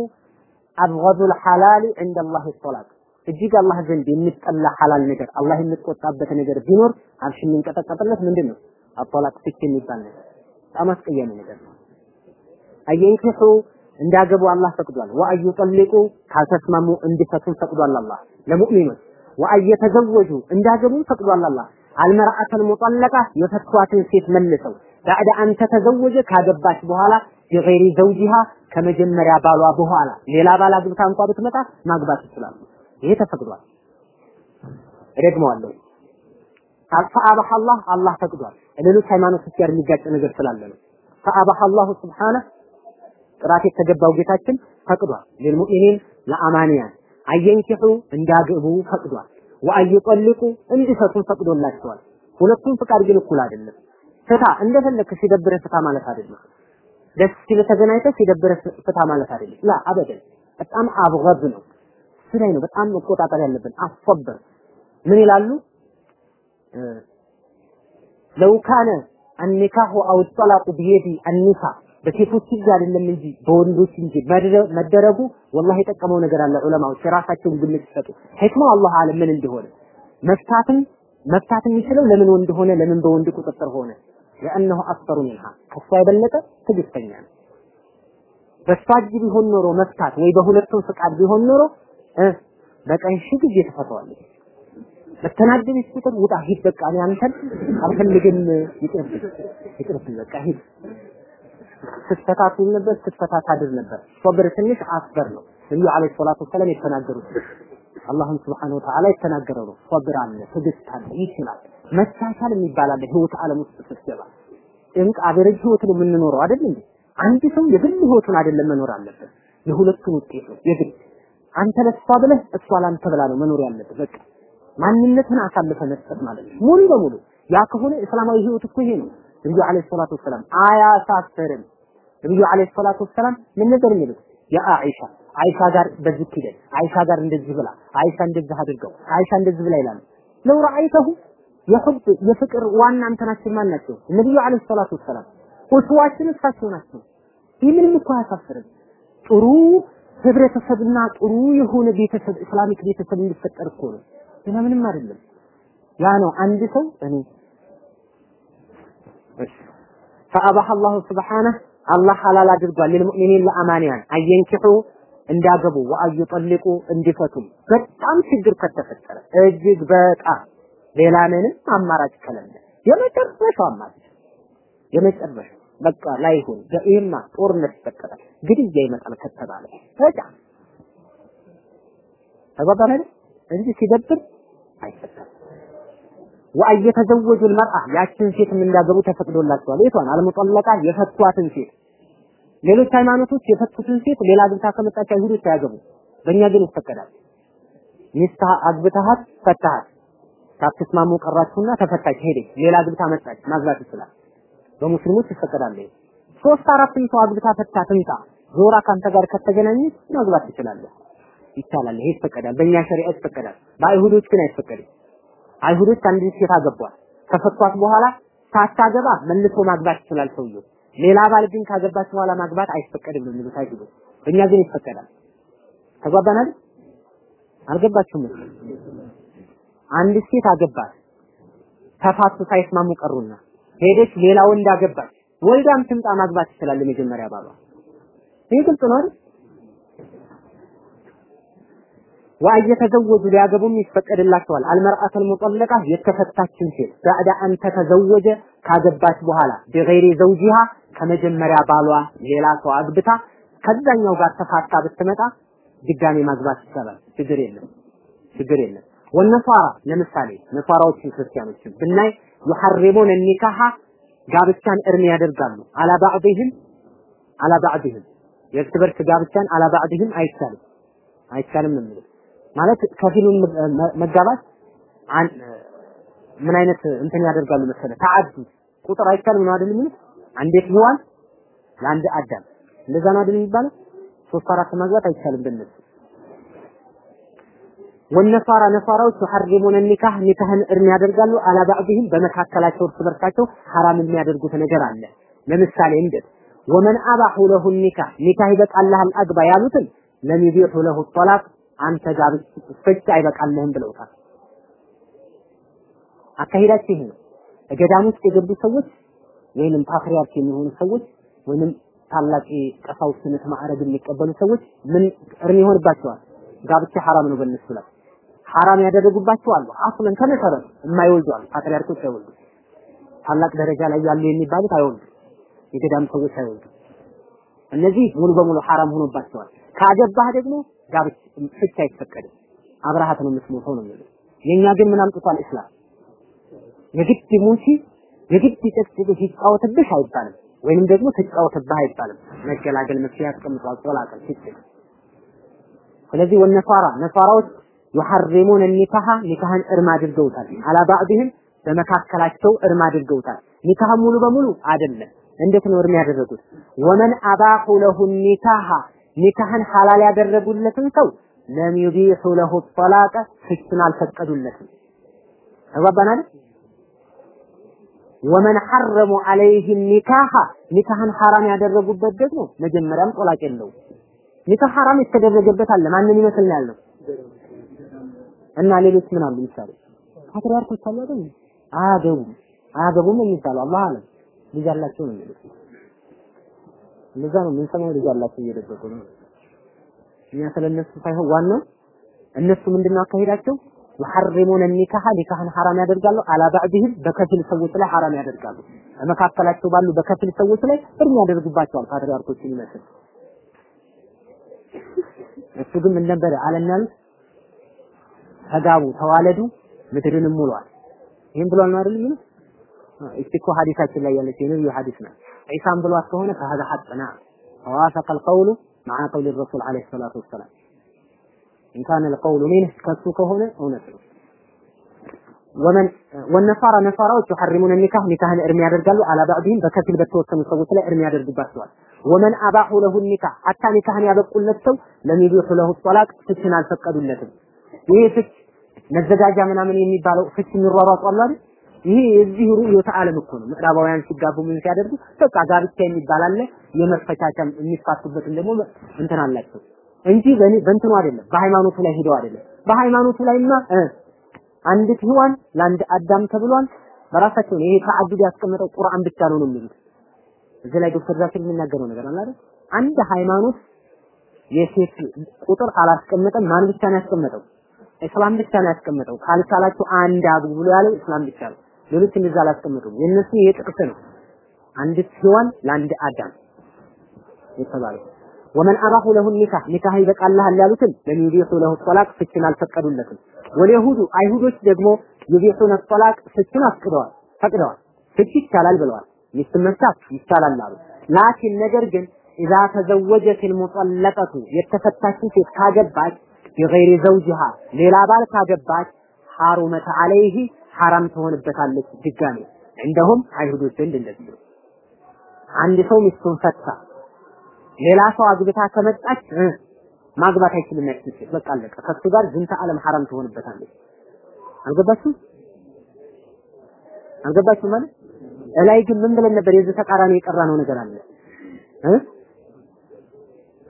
A: አብገዱል ሐላሊ ዐንደ አላህ ጧላቅ እጅግ አላህ ዘንድ የሚጠላ ሐላል ነገር አላህ የሚቆጣበት ነገር ቢኖር አብሽ የሚንቀጠቀጥለት ምንድን ነው? አጧላቅ ፍች የሚባል ነገር በጣም አስቀያሚ ነገር ነው። አየንኪሑ እንዳገቡ አላህ ፈቅዷል። ወአዩ ካልተስማሙ እንዲፈቱን ፈቅዷል አላህ ለሙእሚኖች ወአየተዘወጁ እንዳገቡ ፈቅዷል አላህ አልመርአተል ሙጠለቃ የፈቷትን ሴት መልሰው ባዕደ አን ተተዘወጀ ካገባች በኋላ ቢገይሪ ዘውጂሃ ከመጀመሪያ ባሏ በኋላ ሌላ ባል አግብታ እንኳ ብትመጣ ማግባት ይችላሉ። ይሄ ተፈቅዷል። እደግመዋለሁ። ፈአባህ አላህ አላህ ፈቅዷል። ሌሎች ሃይማኖቶች ጋር የሚጋጭ ነገር ስላለ ነው። ፈአባህ አላሁ ስብሓነህ ጥራት የተገባው ጌታችን ፈቅዷል። ለልሙእሚኒን ለአማንያን አየንኪሑ እንዳገቡ ፈቅዷል። ወአይጠልቁ እንዲፈቱን ፈቅዶላቸዋል። ሁለቱም ፍቃድ ግን እኩል አይደለም። ፍታ እንደፈለክ ሲደብርህ ፍታ ማለት አይደለም። ደስ ሲል ተገናኝተህ ሲደብርህ ፍታ ማለት አይደለም። ላ አበደን በጣም አብገብ ነው። ላይ ነው በጣም መቆጣጠር ያለብን። አስፈብር ምን ይላሉ? ለው ካነ አኒካሁ አው ጠላቁ ቢየዲ አኒሳ በሴቶች እጅ አይደለም እንጂ በወንዶች እንጂ መደረጉ ወላሂ የጠቀመው ነገር አለ። ዑለማዎች የራሳቸውን ግምት ሲሰጡ ህክማው አላህ አለም ምን እንደሆነ መፍታትን መፍታት የሚችለው ለምን ወንድ ሆነ፣ ለምን በወንድ ቁጥጥር ሆነ? ለአነሁ አክሰሩ ሚንሃ ከሷ የበለጠ ትዕግስተኛ ነው። በሷ እጅ ቢሆን ኖሮ መፍታት ወይ በሁለቱም ፍቃድ ቢሆን ኖሮ በቀን ሺህ ጊዜ ትፈታዋለች። በተናደደች ቁጥር ውጣ ሂድ፣ በቃ እኔ አንተን አልፈልግም፣ ይቅርብኝ፣ ይቅርብኝ፣ በቃ ሂድ ስትፈታት ነበር፣ ስትፈታት ታድር ነበር። ሶብር ትንሽ አስበር ነው። ነብዩ አለይሂ ሰላቱ ወሰለም የተናገሩት አላህም ስብሐነሁ ወተዓላ የተናገረው ነው። ሶብር አለ፣ ትዕግስት አለ፣ ይችላል። መቻቻል የሚባል አለ። ህይወት ዓለም ውስጥ ስትገባ ጭንቅ አበረጅ ህይወት ነው የምንኖረው አይደል እንዴ? አንድ ሰው የግል ህይወቱን አይደለም መኖር አለበት፣ የሁለቱን ውጤት ነው የግል አንተ ለሷ ብለህ እሷ ላንተ ብላ ነው መኖር ያለበት። በቃ ማንነትን አሳልፈ መስጠት ማለት ነው ሙሉ በሙሉ ያ ከሆነ እስላማዊ ህይወት እኮ ይሄ ነው። ነብዩ አለይሂ ሰላቱ ወሰላም አያሳፍርም። ነብዩ አለይሂ ሰላቱ ወሰላም ምን ነበር የሚሉት? የአኢሻ አይሻ ጋር በዚህ ሂደት አይሻ ጋር እንደዚህ ብላ አይሻ እንደዚህ አድርገው አይሻ እንደዚህ ብላ ይላሉ። ለው ረአይተሁ የሁብ የፍቅር ዋና እንትናችን ማን ናቸው? ነብዩ አለይሂ ሰላቱ ወሰላም ኡስዋችን እሳቸው ናቸው። ይህ ምንም እኮ አያሳፍርም። ጥሩ ህብረተሰብና ጥሩ የሆነ ቤተሰብ እስላሚክ ቤተሰብ እንዲፈጠር እኮ ነው። ሌላ ምንም አይደለም። ያ ነው አንድ ሰው እኔ ፈአባህ አላሁ ስብሓነህ አላህ ሐላል አድርጓል ለልሙእሚኒን ለአማንያን አየንኪሑ እንዲያገቡ ወአዩ ጠልቁ እንዲፈቱ በጣም ችግር ከተፈጠረ እጅግ በጣም ሌላ ምንም አማራጭ ከሌለ የመጨረሻው አማራጭ የመጨረሻ በቃ ላይሆን ይሄማ ጦርነት ይፈጠራል፣ ግድያ ይመጣል ከተባለ በቃ ተባባለ እንጂ ሲደብር አይፈጠርም። ወአየተዘወጁ ልመርአ ያችን ሴት እንዳገቡ ተፈቅዶላቸዋል። የቷን አልሙጠለቃ የፈቷትን ሴት ሌሎች ሃይማኖቶች የፈቱትን ሴት ሌላ ግብታ ከመጣች አይሁዶች አያገቡ። በእኛ ግን ይፈቀዳል። ሚስት አግብተሃት ፈታሃት ሳትስማሙ ቀራችሁና ተፈታች ሄደች፣ ሌላ ግብታ መጣች ማግባት ይችላል። በሙስሊሞች ይፈቀዳል። ሶስት አራትም ሰው አግብታ ፈታ ትምጣ ዞራ ካንተ ጋር ከተገናኘች ማግባት ትችላለህ። ይቻላል። ይሄ ይፈቀዳል። በእኛ ሸሪዓ ይፈቀዳል። በአይሁዶች ግን አይፈቀድም። አይሁዶች አንድ ሴት አገቧት ከፈቷት በኋላ ሳታገባ መልሶ ማግባት ይችላል ሰውየው። ሌላ ባል ግን ካገባች በኋላ ማግባት አይፈቀድም ነው የሚሉት አይሁዶች። በእኛ ግን ይፈቀዳል። ተጓባናል? አልገባችሁም? አንድ ሴት አገባት ተፋቱ፣ ሳይስማሙ ቀሩና ሄደች ሌላ ወንድ አገባች። ወልዳም ትምጣ ማግባት ትችላል የመጀመሪያ ባሏ። ይህ ግልጽ ነው አይደል? ወአየተዘወጁ ሊያገቡም ይፈቀድላቸዋል። አልመርአተል ሙጠለቃ የተፈታችን ሴት ባዕደ አን ተተዘወጀ ካገባች በኋላ በገይሪ ዘውጂሃ ከመጀመሪያ ባሏ ሌላ ሰው አግብታ ከዛኛው ጋር ተፋታ ብትመጣ ድጋሜ ማግባት ይቻላል። ችግር የለም፣ ችግር የለም። ወነሷራ ለምሳሌ ነሷራዎችን ክርስቲያኖችን ብናይ ዩሐሪሙን ኒካሃ ጋብቻን እርም ያደርጋሉ። አላ ባዕድህም አላ ባዕድህም የእርስ በርስ ጋብቻን አላ ባዕድህም አይቻልም። አይቻልም ነው ማለት ከፊሉን መጋባት ምን አይነት እንትን ያደርጋሉ መሰለ ተዓዱ ቁጥር አይቻልም ነው አይደል የሚሉት አንዴት ሔዋን ለአንድ አዳም። እንደዛ ነው አይደል የሚባለው? ሶስት አራት ማግባት አይቻልም በእነሱ። ወነሳራ ነሳራዎች ይሐርሙን ኒካህ ኒካህን እርም ያደርጋሉ። አላ ባዕድህም በመካከላቸው እርስ በርሳቸው ሐራም የሚያደርጉት ነገር አለ። ለምሳሌ እንዴት? ወመን አባሁ ለሁ ኒካህ ኒካህ ይበቃልሃል አግባ ያሉትን ለም ለሁ ጦላቅ አንተ ጋር ፍች አይበቃልህም ብለውታል። አካሄዳቸው ይሄ ነው። ገዳም ውስጥ የገቡ ሰዎች ወይንም ፓትሪያርክ የሚሆኑ ሰዎች ወይንም ታላቅ ቀሳውስትነት ማዕረግ የሚቀበሉ ሰዎች ምን እርም ይሆንባቸዋል? ጋብቻ ሐራም ነው በእነሱ ላይ ሐራም ያደረጉባቸው أصلا ከመሰረቱ የማይወልዱ አሉ። ፓትሪያርኮች አይወልዱ። ታላቅ ደረጃ ላይ ያሉ የሚባሉት አይወልዱ። የገዳም ሰዎች አይወልዱ። እነዚህ ሙሉ በሙሉ ሐራም ሆኖባቸዋል። ካገባህ ደግሞ ጋብቻ ፍች አይፈቀድም። አብረሃት ነው የምትሞተው ነው የሚለው። የኛ ግን ምን አምጥቷል እስላም? የግድ ሙቺ የግድ ጨቅጭቅ ይጫወትብሽ አይባልም። ወይንም ደግሞ ትጫወትብህ አይባልም። መገላገል መፍትሄ ያስቀምጧል። ጦላቀል ፍች ስለዚህ ወነሷራ ነሷራዎች ዩሐሪሙን ኒካሃ ኒካህን እርም አድርገውታል። አላ ባዕድህም በመካከላቸው እርም አድርገውታል። ኒካህ ሙሉ በሙሉ አይደለም። እንዴት ነው እርም ያደረጉት? ወመን አባሁ ለሁ ኒካሃ ኒካህን ሐላል ያደረጉለትን ሰው ለም ዩቢሑ ለሁ ጠላቀ ፍችን አልፈቀዱለትም። ተግባባናል? ወመን ሐረሙ ዐለይህ ኒካሃ ኒካህን ሐራም ያደረጉበት ደግሞ መጀመሪያም ጦላቅ የለውም። ኒካህ ሐራም የተደረገበት አለ። ማንን ይመስል ነው ያለው? እና ሌሎች ምን አሉ? ምሳሌ ፓትሪያርኮች አሉ አይደል? አያገቡም አያገቡም የሚባለው አላህ አለም ልጅ አላቸው ነው የሚሉት። እንደዛ ነው የምንሰማው። ልጅ አላቸው እየደበቁ ነው። እኛ ስለነሱ ሳይሆን ዋናው እነሱ ምንድነው አካሄዳቸው? ይሐርሙን ኒካህ ኒካህን ሐራም ያደርጋሉ። አላ ባዕድህም በከፊል ሰዎች ላይ ሐራም ያደርጋሉ። በመካከላቸው ባሉ በከፊል ሰዎች ላይ እርም ያደርጉባቸዋል። ፓትርያርኮችን ይመስል እሱ ግን ምን ነበር አለናል? ተጋቡ፣ ተዋለዱ፣ ምድርንም ሙሏል። ይህን ብሏል ነው አይደል? ምን እስቲ እኮ ሐዲሳችን ላይ ያለች የነብዩ ሐዲስ ናት። ዒሳን ብሏት ከሆነ ከሀዛ ሐጥና ተዋፈቀ አልቀውሉ መዓ ቀውሊ ረሱል ዓለይሂ ሰላቱ ወሰላም إن كان القول منه ከሱ ከሆነ እውነት ነው ወመን ወነሳራ ነሳራዎች ይሐሪሙን ኒካህ ኒካህን እርም ያደርጋሉ አላ ባዕድህም በከፊል በተወሰኑ ሰዎች ላይ እርም ያደርጉባቸዋል ወመን አባሁ ለሁ ኒካህ ሐታ ኒካህን ያበቁለት ሰው ለሚቢሑ ለሁ ጦላቅ ፍችን አልፈቀዱለትም ይሄ ፍች መዘጋጃ ምናምን የሚባለው ፍች የሚሯሯጡ አሉ አይደል ይሄ የዚህ ሩዕዮተ ዓለም እኮ ነው ምዕራባውያን ሲጋቡ ምን ሲያደርጉ በቃ ጋብቻ የሚባል አለ የመፈቻቻ የሚፋቱበትን ደግሞ እንትን አላቸው እንጂ በእንትኑ አይደለም፣ በሃይማኖቱ ላይ ሂደው አይደለም። በሃይማኖቱ ላይማ አንዲት ሔዋን ለአንድ አዳም ተብሏል። በራሳቸው ይሄ ተዓዱድ ያስቀመጠው ቁርአን ብቻ ነው ነው የሚሉት። እዚህ ላይ ዶክተር ዛኪር የሚናገረው ነገር አለ አይደል? አንድ ሃይማኖት የሴት ቁጥር አላስቀመጠም። ማን ብቻ ነው ያስቀመጠው? እስላም ብቻ ነው ያስቀመጠው። ካልቻላችሁ አንድ አግቡ ብሎ ያለው እስላም ብቻ ነው። ሌሎች እንደዛ አላስቀመጡም። የእነሱ ይሄ ጥቅስ ነው። አንዲት ሔዋን ለአንድ አዳም የተባለው ወመን አባሁ ለሁ ኒካህ ኒካህ ይበቃልሃል ያሉትን ለሚዩቢሑ ለሁ ጠላቅ ፍችን አልፈቀዱለትም። ወልየሁዱ አይሁዶች ደግሞ ዩቢሑነ ጠላቅ ፍችን አስቅደዋል ፈቅደዋል። ፍች ይቻላል ብለዋል። ሚስትን መፍታት ይቻላል አሉ። ላኪን ነገር ግን ኢዛ ተዘወጀት ልሙጠለቀቱ የተፈታችው ሴት ካገባች ቢገይሪ ዘውጅሃ ሌላ ባል ካገባች ሐሩመተ አለይህ ሐራም ትሆንበታለች ድጋሜ እንደውም አይሁዶች ዘንድ እንደዚህ አንድ ሰው ሚስቱን ፈታ ሌላ ሰው አግብታ ከመጣች ማግባት አይችልም ያቺ ሴት። በቃ አለቀ። ከሱ ጋር ዝንተ ዓለም ሐራም ትሆንበታለች። አልገባችሁ? አልገባችሁ ማለት እላይ ግን ምን ብለን ነበር? የዚህ ተቃራኒ የቀራ ነው ነገር አለ እ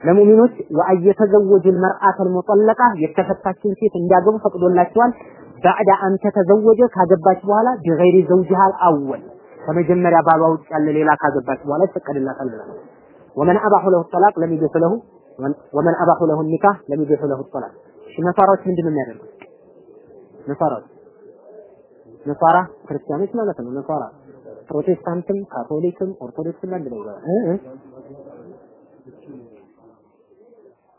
A: ለሙእሚኖች ወአየተዘወጁ ልመርአተ ልሙጠለቃ የተፈታችን ሴት እንዲያገቡ ፈቅዶላቸዋል። ባዕዳ አን ተተዘወጀ ካገባች በኋላ ቢገይሪ ዘውጅሃል አወል ከመጀመሪያ ባሏ ውጭ ያለ ሌላ ካገባች በኋላ ይፈቀድላታል ማለት ወመን አባሁ ለሁ ጠላቅ ለሚቢሑ ለሁ ወመን አባሁ ለሁ ኒካህ ለሚቢሑ ለሁ ጠላቅ። እሺ ነሳራዎች ምንድን ነው የሚያደርጉት? ነሳራዎች ነሳራ ክርስቲያኖች ማለት ነው። ነሳራ ፕሮቴስታንትም ካቶሊክም ኦርቶዶክስም አንድ ላይ ይገባል።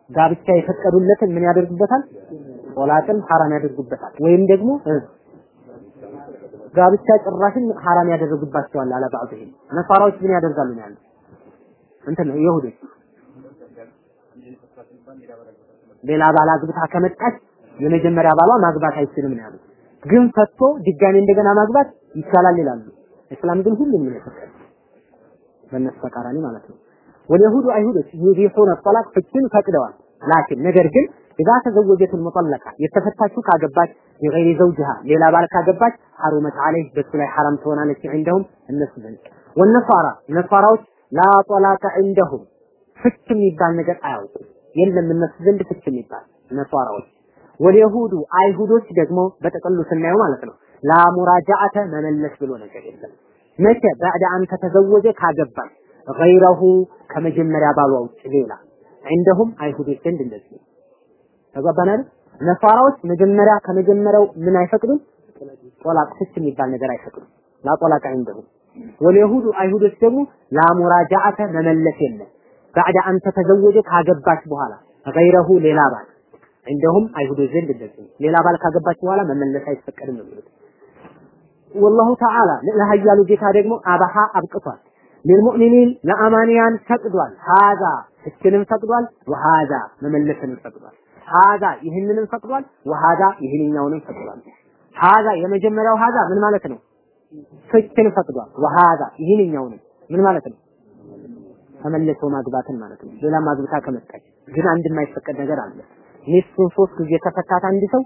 A: ጋብቻ የፈቀዱለትን ምን ያደርጉበታል? ጦላቅን ሐራም ያደርጉበታል። ወይም ደግሞ ጋብቻ ጭራሽን ሐራም ያደርጉባቸዋል። አለባዕድህም ነሳራዎች ምን ያደርጋሉ ነው ያለው እንትን ይሁዶች ሌላ ባል አግብታ ከመጣች የመጀመሪያ ባሏ ማግባት አይችልም ነው ያሉት። ግን ፈቶ ድጋሜ እንደገና ማግባት ይቻላል ይላሉ። እስላም ግን ሁሉም ነው የፈቀደ በእነሱ ተቃራኒ ማለት ነው። ወልየሁዱ አይሁዶች ዩቢሑነ ጠላቅ ፍችን ፈቅደዋል። ላኪን ነገር ግን ኢዛ ተዘወጀት ሙጠለቃ የተፈታችው ካገባች የገይሪ ዘውጅሃ ሌላ ባል ካገባች ሐሩመት አለይህ በሱ ላይ ሐራም ትሆናለች። እንደውም እነሱ ዘንድ ወነሷራ ነሷራዎች ላ እንደሁም ፍች የሚባል ነገር አያውቁም። የለም እነሱ ዘንድ ፍች የሚባል ነሷራዎች። ወልየሁዱ አይሁዶች ደግሞ በጥቅሉ ስናየው ማለት ነው ላ ሙራጃአተ መመለስ ብሎ ነገር የለም። መቼ ባዕደ አንተ ተዘወጀ ካገባች ገይረሁ ከመጀመሪያ ባሏ ውጭ ሌላ እንደሁም አይሁዶች ዘንድ እንደዚህ ነው። አይደል? ነሳራዎች መጀመሪያ ከመጀመሪያው ምን አይፈቅዱም? ጦላቅ ፍች የሚባል ነገር አይፈቅዱም። ላ እንደሁም ወልየሁዱ አይሁዶች ደግሞ ላ ሙራጃአተ መመለስ የለም። ባዕደ አንተ ተዘወጀ ካገባች በኋላ ገይረሁ ሌላ ባል እንደሁም አይሁዶች ዘንድ እንደዚህ ሌላ ባል ካገባች በኋላ መመለስ አይፈቀድም ነው የሚሉት። ወላሁ ተዓላ ለሀያሉ ጌታ ደግሞ አባሃ አብቅቷል። ለልሙእሚኒን ለአማንያን ፈቅዷል። ሀዛ ፍችንም ፈቅዷል። ወሀዛ መመለስንም ፈቅዷል። ሀዛ ይህንንም ፈቅዷል። ወሀዛ ይህንኛውንም ፈቅዷል። ሀዛ የመጀመሪያው ሀዛ ምን ማለት ነው? ፍችን ፈቅዷል። ወሀዛ ይህንኛውንም ምን ማለት ነው? ተመልሶ ማግባትን ማለት ነው። ሌላ ማግብታ ከመጣች ግን አንድ የማይፈቀድ ነገር አለ። ሚስቱን ሶስት ጊዜ ከፈታት አንድ ሰው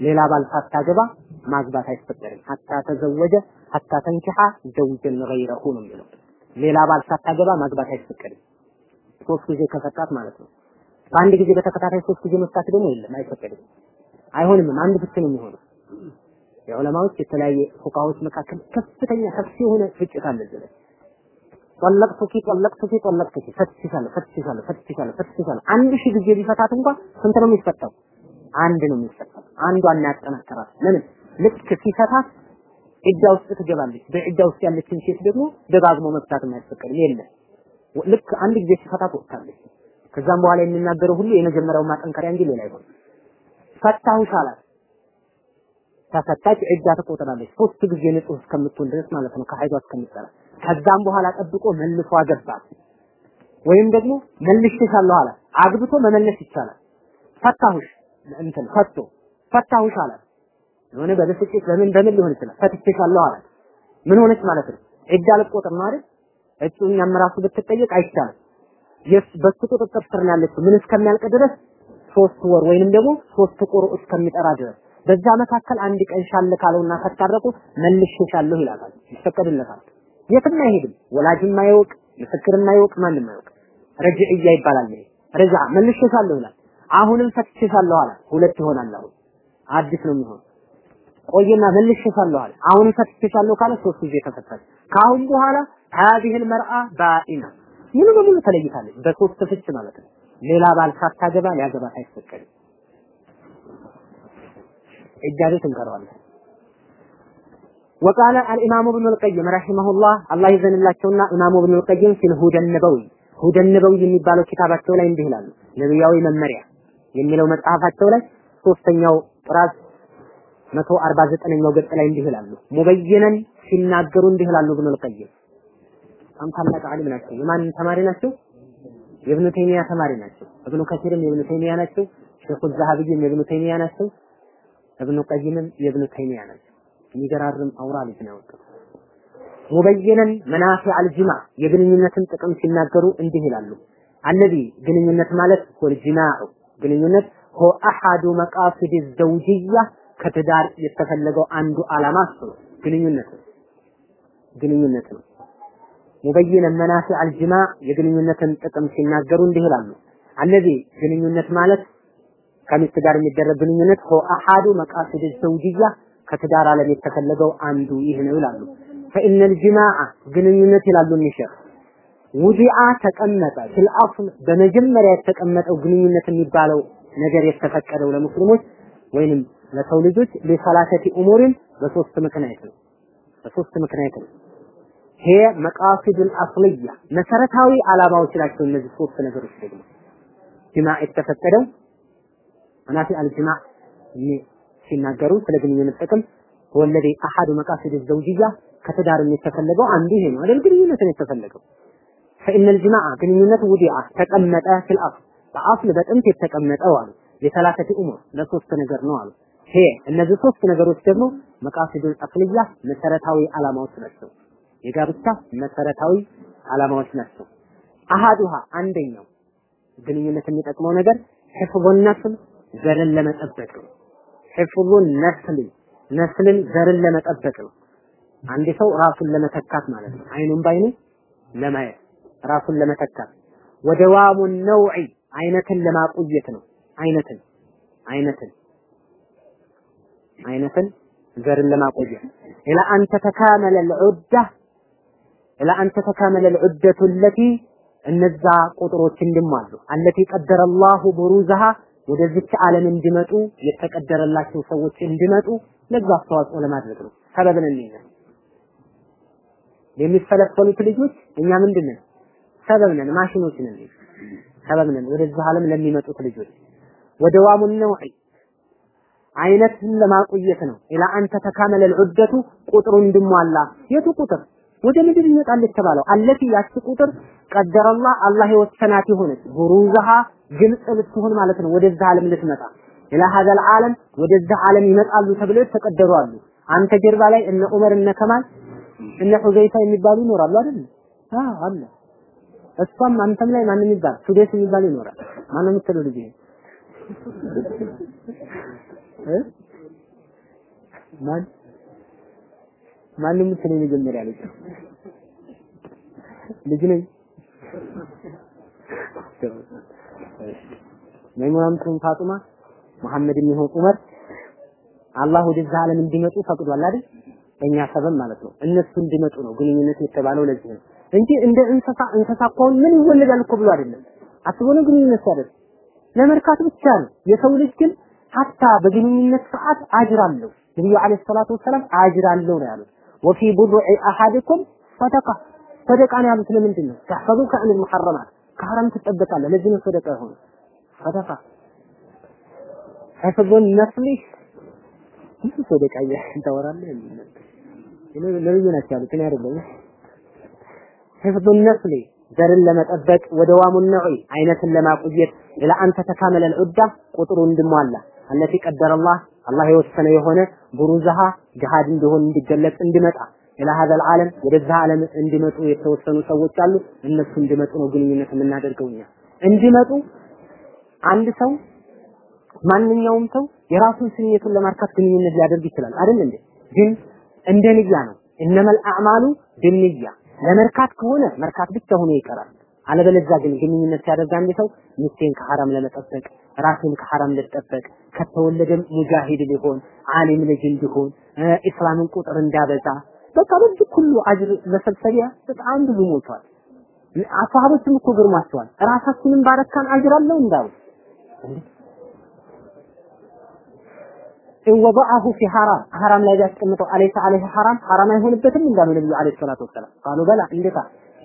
A: ሌላ ባል ሳታገባ ማግባት አይፈቀድም። ሀታ ተዘወጀ ሀታ ተንኪሐ ዘውጀን ገይረሁ ነው የሚለው። ሌላ ባል ሳታገባ ማግባት አይፈቀድም። ሶስት ጊዜ ከፈታት ማለት ነው። በአንድ ጊዜ በተከታታይ ሶስት ጊዜ መፍታት ደግሞ የለም፣ አይፈቀድም። አይሆንም። አንድ ብቻ ነው የሚሆነው። የዑለማዎች የተለያየ ፉቃዎች መካከል ከፍተኛ ሰፊ የሆነ ፍጭት አለ እዚህ ላይ ጠለቅቱኪ ጠለቅቱኪ ጠለቅቱኪ ፈትሻለሁ ፈትሻለሁ ፈትሻለሁ ፈትሻለሁ አንድ ሺህ ጊዜ ቢፈታት እንኳን ስንት ነው የሚፈታው? አንድ ነው የሚፈታው። አንዷን ያጠናከራል። ለምን ልክ ሲፈታት ዒዳ ውስጥ ትገባለች። በዒዳ ውስጥ ያለችን ሴት ደግሞ ደጋግሞ መፍታት የማይፈቀድም የለም። ልክ አንድ ጊዜ ሲፈታት ወጥታለች። ከዛም በኋላ የሚናገረው ሁሉ የመጀመሪያው ማጠንከሪያ እንጂ ሌላ አይሆንም። ፈታሁሽ አላት። ተፈታች፣ ዒዳ ትቆጥራለች። ሶስት ጊዜ ንጹህ እስከምትሆን ድረስ ማለት ነው ከሀይዷ እስከምትጠራ። ከዛም በኋላ ጠብቆ መልሶ አገባት። ወይም ደግሞ መልሼሻለሁ አላት። አግብቶ መመለስ ይቻላል። ፈታሁሽ እንትን ፈቶ ፈታሁሽ አላት። የሆነ በብስጭት በምን በምን ሊሆን ይችላል። ፈትቼሻለሁ አላት። ምን ሆነች ማለት ነው? ዒዳ ልትቆጥር ነው አይደል? ራሱ ብትጠየቅ አይቻልም። የስ በሱ ቁጥጥር ስር ነው ያለችው ምን እስከሚያልቅ ድረስ ሶስት ወር ወይንም ደግሞ ሶስት ቁር እስከሚጠራ ድረስ በዛ መካከል አንድ ቀን ሻል ካለውና ከታረቁ መልሼሻለሁ ይላታል፣ ይፈቀድለታል። የትም አይሄድም። ወላጅም አይወቅ፣ ምስክርም አይወቅ፣ ማንም አይወቅ። ረጅዕያ ይባላል። ይሄ ረጃ መልሼሻለሁ ይላል። አሁንም ፈትቼሻለሁ አለ። ሁለት ይሆናል። አሁን አዲስ ነው የሚሆን። ቆየና መልሼሻለሁ አለ። አሁንም ፈትቼሻለሁ ካለ ሶስት ጊዜ ተፈታች። ከአሁን በኋላ هذه المرأة ባኢና ሙሉ በሙሉ ተለይታለች። በሶስት ፍች ማለት ነው። ሌላ ባል ሳታገባ ሊያገባት አይፈቀድም። እጃ ቤት እንቀረዋለን። ወቃለ አልኢማሙ ኢብኑል ቀይም ረሂመሁላህ አላህ ይዘንላቸውና ኢማሙ ኢብኑል ቀይም ፊል ሁደ ነበዊ የሚባለው ኪታባቸው ላይ እንዲህ ይላሉ። ነቢያዊ መመሪያ የሚለው መጽሐፋቸው ላይ ሶስተኛው ጥራዝ 149ኛው ገጽ ላይ እንዲህ ይላሉ። ሙበየነን ሲናገሩ እንዲህ ይላሉ ኢብኑል ቀይም በጣም ታላቅ ዓሊም ናቸው። የማን ተማሪ ናቸው? የኢብኑ ተይሚያ ተማሪ ናቸው። ኢብኑ ከሲርም የኢብኑ ተይሚያ ናቸው። ሼኹ ዘሃቢም የኢብኑ ተይሚያ ናቸው። ኢብኑ ቀይምም የኢብኑ ተይሚያ ናቸው። የሚገራርም አውራ ልጅ ነው ሙበይነን መናፊዕ አልጅማ የግንኙነትን ጥቅም ሲናገሩ እንዲህ ይላሉ። አለዚ ግንኙነት ማለት ሆል ጅማዑ ግንኙነት ሆ አሐዱ መቃሲድ ዘውጅያ ከትዳር የተፈለገው አንዱ ዓላማ እሱ ነው። ግንኙነት ነው። ግንኙነት ነው። ሙበይነ መናፊዕ አልጅማ የግንኙነትን ጥቅም ሲናገሩ እንዲህ ይላሉ። አለዚ ግንኙነት ማለት ከሚስት ጋር የሚደረግ ግንኙነት ሆ አሐዱ መቃሲድ ዘውጅያ ከትዳር ዓለም የተፈለገው አንዱ ይህ ነው ይላሉ። ፈኢነል ጅማዓ ግንኙነት ይላሉ እኒሸህ ውዲአ ተቀመጠ ፊል አስል በመጀመሪያ የተቀመጠው ግንኙነት የሚባለው ነገር የተፈቀደው ለሙስሊሞች ወይንም ለሰው ልጆች ለሰላሰቲ ኡሙሪን በሶስት ምክንያት ነው። በሶስት ምክንያት ነው። ይሄ መቃሲዱል አስልያ መሰረታዊ ዓላማዎች ናቸው። እነዚህ ሶስት ነገሮች ደግሞ ጅማዕ የተፈቀደው መናፊ አልጅማዕ ሲናገሩ ስለ ግንኙነት ጥቅም ወለዴ አሐዱ መቃሲድ ዘውጅያ ከትዳር የተፈለገው አንዱ ይሄ ነው አይደል? ግንኙነትን የተፈለገው ፈኢነል ጅማዓ ግንኙነት ውዲአ ተቀመጠ ፊል አስል በአስል በጥንት የተቀመጠው አሉ የሰላሰቲ ኡሙር ለሶስት ነገር ነው አሉ። ይሄ እነዚህ ሶስት ነገሮች ደግሞ መቃሲዱል አስልያ መሰረታዊ ዓላማዎች ናቸው። የጋብቻ መሰረታዊ ዓላማዎች ናቸው። አሃዱሃ አንደኛው ግንኙነት የሚጠቅመው ነገር ሕፍظ ነስል ዘርን ለመጠበቅ ነው። ሕፍظ ነስል ነስልን ዘርን ለመጠበቅ ነው። አንድ ሰው ራሱን ለመተካት ማለት ነው። አይኑን ባይኑ ለማየት ራሱን ለመተካት ወደዋሙ ነውዒ አይነትን ለማቆየት ነው። አይነትን አይነትን አይነትን ዘርን ለማቆየት ኢላ አን ተተካመለ ልዑዳ ኢላ አን ተተካመለ ልዑደቱ ለቲ እነዛ ቁጥሮች እንዲሟሉ አለቲ ቀደረ አላሁ ብሩዝሃ ወደዚች ዓለም እንዲመጡ የተቀደረላቸው ሰዎች እንዲመጡ ለዛ አስተዋጽኦ ለማድረግ ነው። ሰበብን እንይዘ የሚፈለፈሉት ልጆች እኛ ምንድን ነን? ሰበብ ነን፣ ማሽኖች ነን፣ ሰበብ ነን ወደዚህ ዓለም ለሚመጡት ልጆች ወደ ዋሙን ነው አይነትን ለማቆየት ነው። ኢላ አንተ ተካመለ ልዑደቱ ቁጥሩ እንድሟላ የቱ ቁጥር ወደ ምድር ይመጣል የተባለው አለቲ ያቺ ቁጥር ቀደረላ አላህ የወሰናት የሆነች ቡሩዛሃ ግልጽ ልትሆን ማለት ነው። ወደዛ ዓለም ልትመጣ ኢላ ሀዘል ዓለም ወደዛ ዓለም ይመጣሉ ተብለው የተቀደሩ አሉ። አንተ ጀርባ ላይ እነ ዑመር እነ ከማል እነ ሁዘይፋ የሚባሉ ይኖራሉ አይደል? አዎ አለ። እሷም አንተም ላይ ማንም ይባል ሱዴስ የሚባል ይኖራል። ማንም የምትለው ልጅ ማን ማንም የምትለው መጀመሪያ ልጅ ልጅ ነኝ መይሙናም ቱም ፋጡማ መሐመድ የሚሆን ዑመር አላህ ወደዛ ዓለም እንዲመጡ ፈቅዷል አይደል? በእኛ ሰበብ ማለት ነው። እነሱ እንዲመጡ ነው ግንኙነት የተባለው ለዚህ ነው እንጂ እንደ እንስሳ እንስሳ እኮ ምን ይወለዳል እኮ ብሎ አይደለም። አስቦ ነው ግንኙነት ሲያደርግ ለመርካት ብቻ ነው። የሰው ልጅ ግን ሀታ በግንኙነት ሰዓት አጅር አለው። ነብዩ አለይሂ ሰላቱ ወሰላም አጅር አለው ነው ያሉት። ወፊ ቡዱዕ አሐድኩም ሰደቃ ሰደቃ ነው ያሉት። ለምንድን ነው ተሕፈዙ ከአን ሙሐረማት ከሐራም ትጠበቃለህ። ለዚህ ነው ሰደቃ የሆነ ሰደቃ ሕፍዙን ነስሊ ብዙ ሰደቃ ታወራለህ። ነብዩ ናቸው ያሉት እኔ አይደለሁም። ሕፍዙን ነስሊ ዘርን ለመጠበቅ ወደ ዋሙ ነዑ አይነትን ለማቆየት ኢላ አንተ ተካመለ ልዑዳ ቁጥሩ እንድሟላ አለቲ ቀደረ አላህ የወሰነ የሆነ ቡሩዛሃ ጅሃድ እንዲሆን እንዲገለጽ እንዲመጣ ኢላ ሀዘል ዓለም ወደዛ ዓለም እንዲመጡ የተወሰኑ ሰዎች አሉ። እነሱ እንዲመጡ ነው ግንኙነት የምናደርገው እኛ እንዲመጡ አንድ ሰው ማንኛውም ሰው የራሱን ስሜቱን ለማርካት ግንኙነት ሊያደርግ ይችላል አይደል እንዴ? ግን እንደ ንያ ነው። እነመል አዕማሉ ብንያ ለመርካት ከሆነ መርካት ብቻ ሆኖ ይቀራል። አለበለዚያ ግን ግንኙነት ሲያደርግ አንድ ሰው ሚስቴን ከሐራም ለመጠበቅ ራሴን ከሐራም ልጠበቅ ከተወለደም ሙጃሂድ ሊሆን ዓሊም ልጅ እንዲሆን ኢስላምን ቁጥር እንዳበዛ በቃ በዚህ ሁሉ አጅር መሰብሰቢያ በጣም ብዙ ሞልቷል። አሳቦችም እኮ ገርሟቸዋል። ራሳችንን ባረካን አጅር አለው እንዳሉ ወበአሁ ፊ ሐራም ሐራም ላይ ቢያስቀምጠው አለይሰ አለይህ ሐራም ሐራም አይሆንበትም እንዳሉ ነብዩ አለይሂ ሰላቱ ወሰላም ቃሉ በላ እንዴታ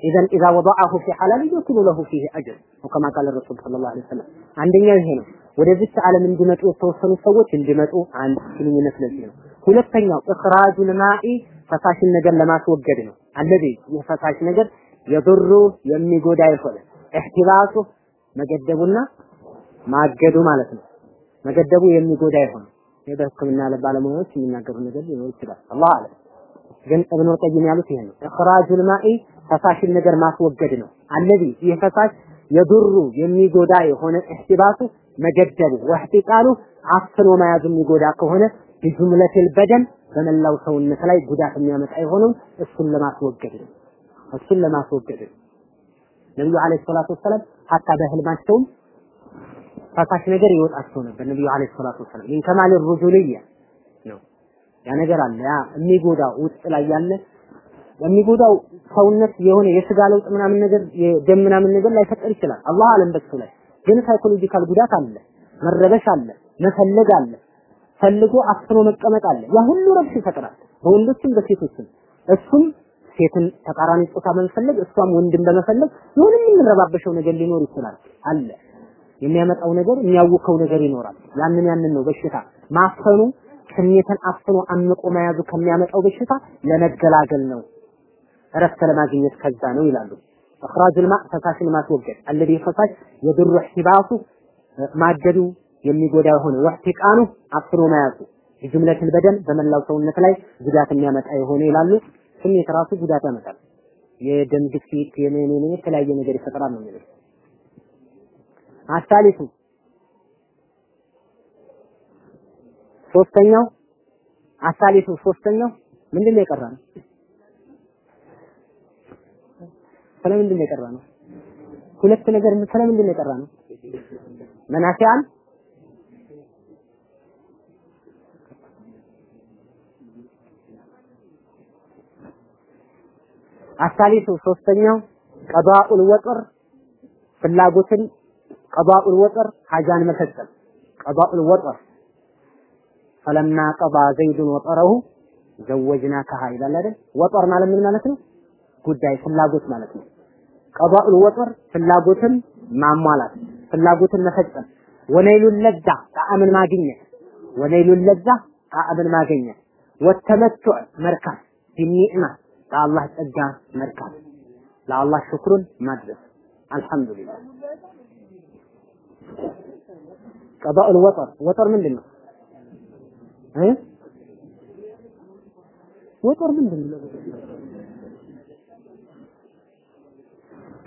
A: ኢዘን ኢዛ ወበአሁ ፊ ሐላል ይኩሉ ለሁ ፊሂ አጅር ወከማ ቃለ ረሱል ሰለላሁ ዐለይሂ ወሰለም አንደኛው ይሄ ነው። ወደዚች ዓለም እንዲመጡ የተወሰኑ ሰዎች እንዲመጡ አንድ ግንኙነት ለዚህ ነው። ሁለተኛው እኽራጁል ማኢ ፈሳሽን ነገር ለማስወገድ ነው። አለዚ ይህ ፈሳሽ ነገር የድሩ የሚጎዳ የሆነ እህቲባሱ መገደቡና ማገዱ ማለት ነው። መገደቡ የሚጎዳ የሆነ ይህ በህክምና ባለሙያዎች የሚናገሩ ነገር ሊኖር ይችላል። አላህ አለ ግን እብኑ ቀይም ያሉት ይሄ ነው። እኽራጁል ማኢ ፈሳሽን ነገር ማስወገድ ነው። አለዚ ይህ ፈሳሽ የዱሩ የሚጎዳ የሆነ እህቲባሱ መገደቡ ወህቲቃሉ አፍኖ መያዙ የሚጎዳ ከሆነ ቢጁምለቲል በደን በመላው ሰውነት ላይ ጉዳት የሚያመጣ የሆነው እሱን ለማስወገድ ነው። እሱን ለማስወገድ ነው። ነብዩ عليه الصلاة والسلام حتى በህልማቸውም ፈሳሽ ነገር ይወጣቸው ነበር። ነብዩ عليه الصلاة والسلام من كمال الرجولية ነው። ያ ነገር አለ። ያ የሚጎዳው ውስጥ ላይ ያለ የሚጎዳው ሰውነት የሆነ የስጋ ለውጥ ምናምን ነገር የደም ምናምን ነገር ላይፈጠር ይችላል። الله أعلم በሱ ላይ ግን psychological ጉዳት አለ። መረበሽ አለ። መፈለግ አለ ፈልጎ አፍኖ መቀመጥ አለ። ያ ሁሉ ረብሽ ይፈጥራል፣ በወንዶችም በሴቶችም። እሱም ሴትን ተቃራኒ ጾታ በመፈለግ እሷም ወንድም በመፈለግ የሆነ የምንረባበሸው ነገር ሊኖር ይችላል አለ የሚያመጣው ነገር የሚያውከው ነገር ይኖራል። ያንን ያንን ነው በሽታ ማፈኑ ስሜትን አፍኖ አምቆ መያዙ ከሚያመጣው በሽታ ለመገላገል ነው፣ እረፍት ለማግኘት ከዛ ነው ይላሉ። እኽራጅ ልማ ፈሳሽን ማስወገድ አለዚህ ፈሳሽ የድሩ ሒባሱ ማገዱ የሚጎዳ የሆነ ወህቲቃኑ አፍኖ መያዙ የጅምለትን በደን በመላው ሰውነት ላይ ጉዳት የሚያመጣ የሆነ ይላሉ። ስሜት ራሱ ጉዳት ያመጣል። የደም ግፊት የምን የተለያየ ነገር ይፈጥራል ነው የሚለው አሳሊሱ ሶስተኛው አሳሊሱ ሶስተኛው ምንድን ነው የቀራ ነው ስለምንድን ነው የቀራ ነው ሁለት ነገር ስለምንድን ነው የቀራ ነው መናፊያን አሳሊሱ ሶስተኛው ቀዳኡል ወጥር ፍላጎትን ቀዳኡል ወጥር ሐጃን መፈጸም። ቀዳኡል ወጥር ፈለማ ቀዳ ዘይዱን ወጠረሁ ዘወጅናከሃ ይላል አይደል? ወጠር ማለት ምን ማለት ነው? ጉዳይ ፍላጎት ማለት ነው። ቀዳኡል ወጥር ፍላጎትን ማሟላት ፍላጎትን መፈጸም። ወነይሉን ለዛ ጣዕምን ማግኘት ወነይሉን ለዛ ጣዕምን ማግኘት። ወተመቱዕ መርካት ቢኒዕማ ለአላህ ጸጋ መርካት ለአላህ ሽክሩን ማድረስ። አልሐምዱሊላህ። ቀዳኡል ወጠር ወጠር ምንድን ነው እ? ወጠር ምንድን ነው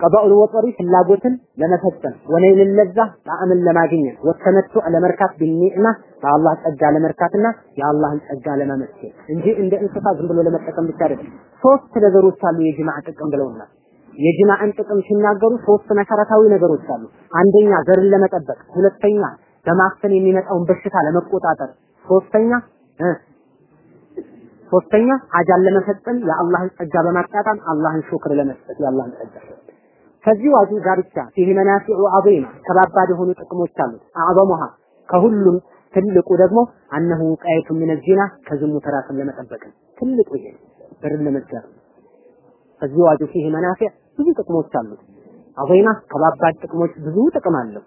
A: ቀዳኡል ወጠሪ ፍላጎትን ለመፈጸም ወነይል ለዛ ጣዕምን ለማግኘት ወተመቱዕ ለመርካት ቢኒዕማ በአላህ ጸጋ ለመርካትና የአላህን ጸጋ ለመመስገን እንጂ እንደ እንስሳ ዝም ብሎ ለመጠቀም ብቻ አይደለም። ሶስት ነገሮች አሉ የጅማዕ ጥቅም ብለውናል። የጅማዕን ጥቅም ሲናገሩ ሶስት መሰረታዊ ነገሮች አሉ። አንደኛ ዘርን ለመጠበቅ፣ ሁለተኛ በማፈን የሚመጣውን በሽታ ለመቆጣጠር፣ ሶስተኛ ሶስተኛ ሀጃን ለመፈጸም የአላህን ጸጋ በማጣጣም አላህን ሹክር ለመስጠት የአላህን ጸጋ ከዚህ ዋጁ ጋብቻ ፊህ መናፊዑ ዐዚማ ከባባድ የሆኑ ጥቅሞች አሉት። አዕዘሙሃ ከሁሉም ትልቁ ደግሞ አነሁ ውቃየቱ ሚነ ዚና ከዝሙት ራስን ለመጠበቅ ነው። ትልቁ ይሄ ብርን ለመዝጋት ነው። ከዚህ ዋጁ ፊህ መናፊዕ ብዙ ጥቅሞች አሉት። ዐዚማ ከባባድ ጥቅሞች ብዙ ጥቅም አለው።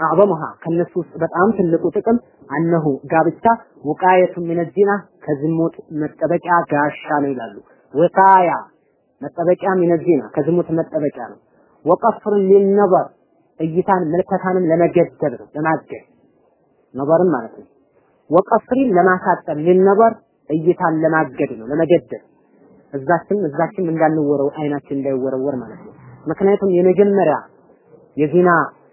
A: አዕዘሙሃ ከነሱ ውስጥ በጣም ትልቁ ጥቅም አነሁ ጋብቻ ውቃየቱ ሚነ ዚና ከዝሙት መጠበቂያ ጋሻ ነው ይላሉ። ወቃያ መጠበቂያ ዚና ከዝሙት መጠበቂያ ነው። ወቀፍር ሊልነበር እይታን መልከታንም ለመገደብ ነው ለማገድ ነበርም ማለት ነው። ወቀፍሪን ለማሳጠር ሊልነበር እይታን ለማገድ ነው ለመገደብ እዛችን እዛችን እንዳንወረው አይናችን እንዳይወረወር ማለት ነው። ምክንያቱም የመጀመሪያ የዚና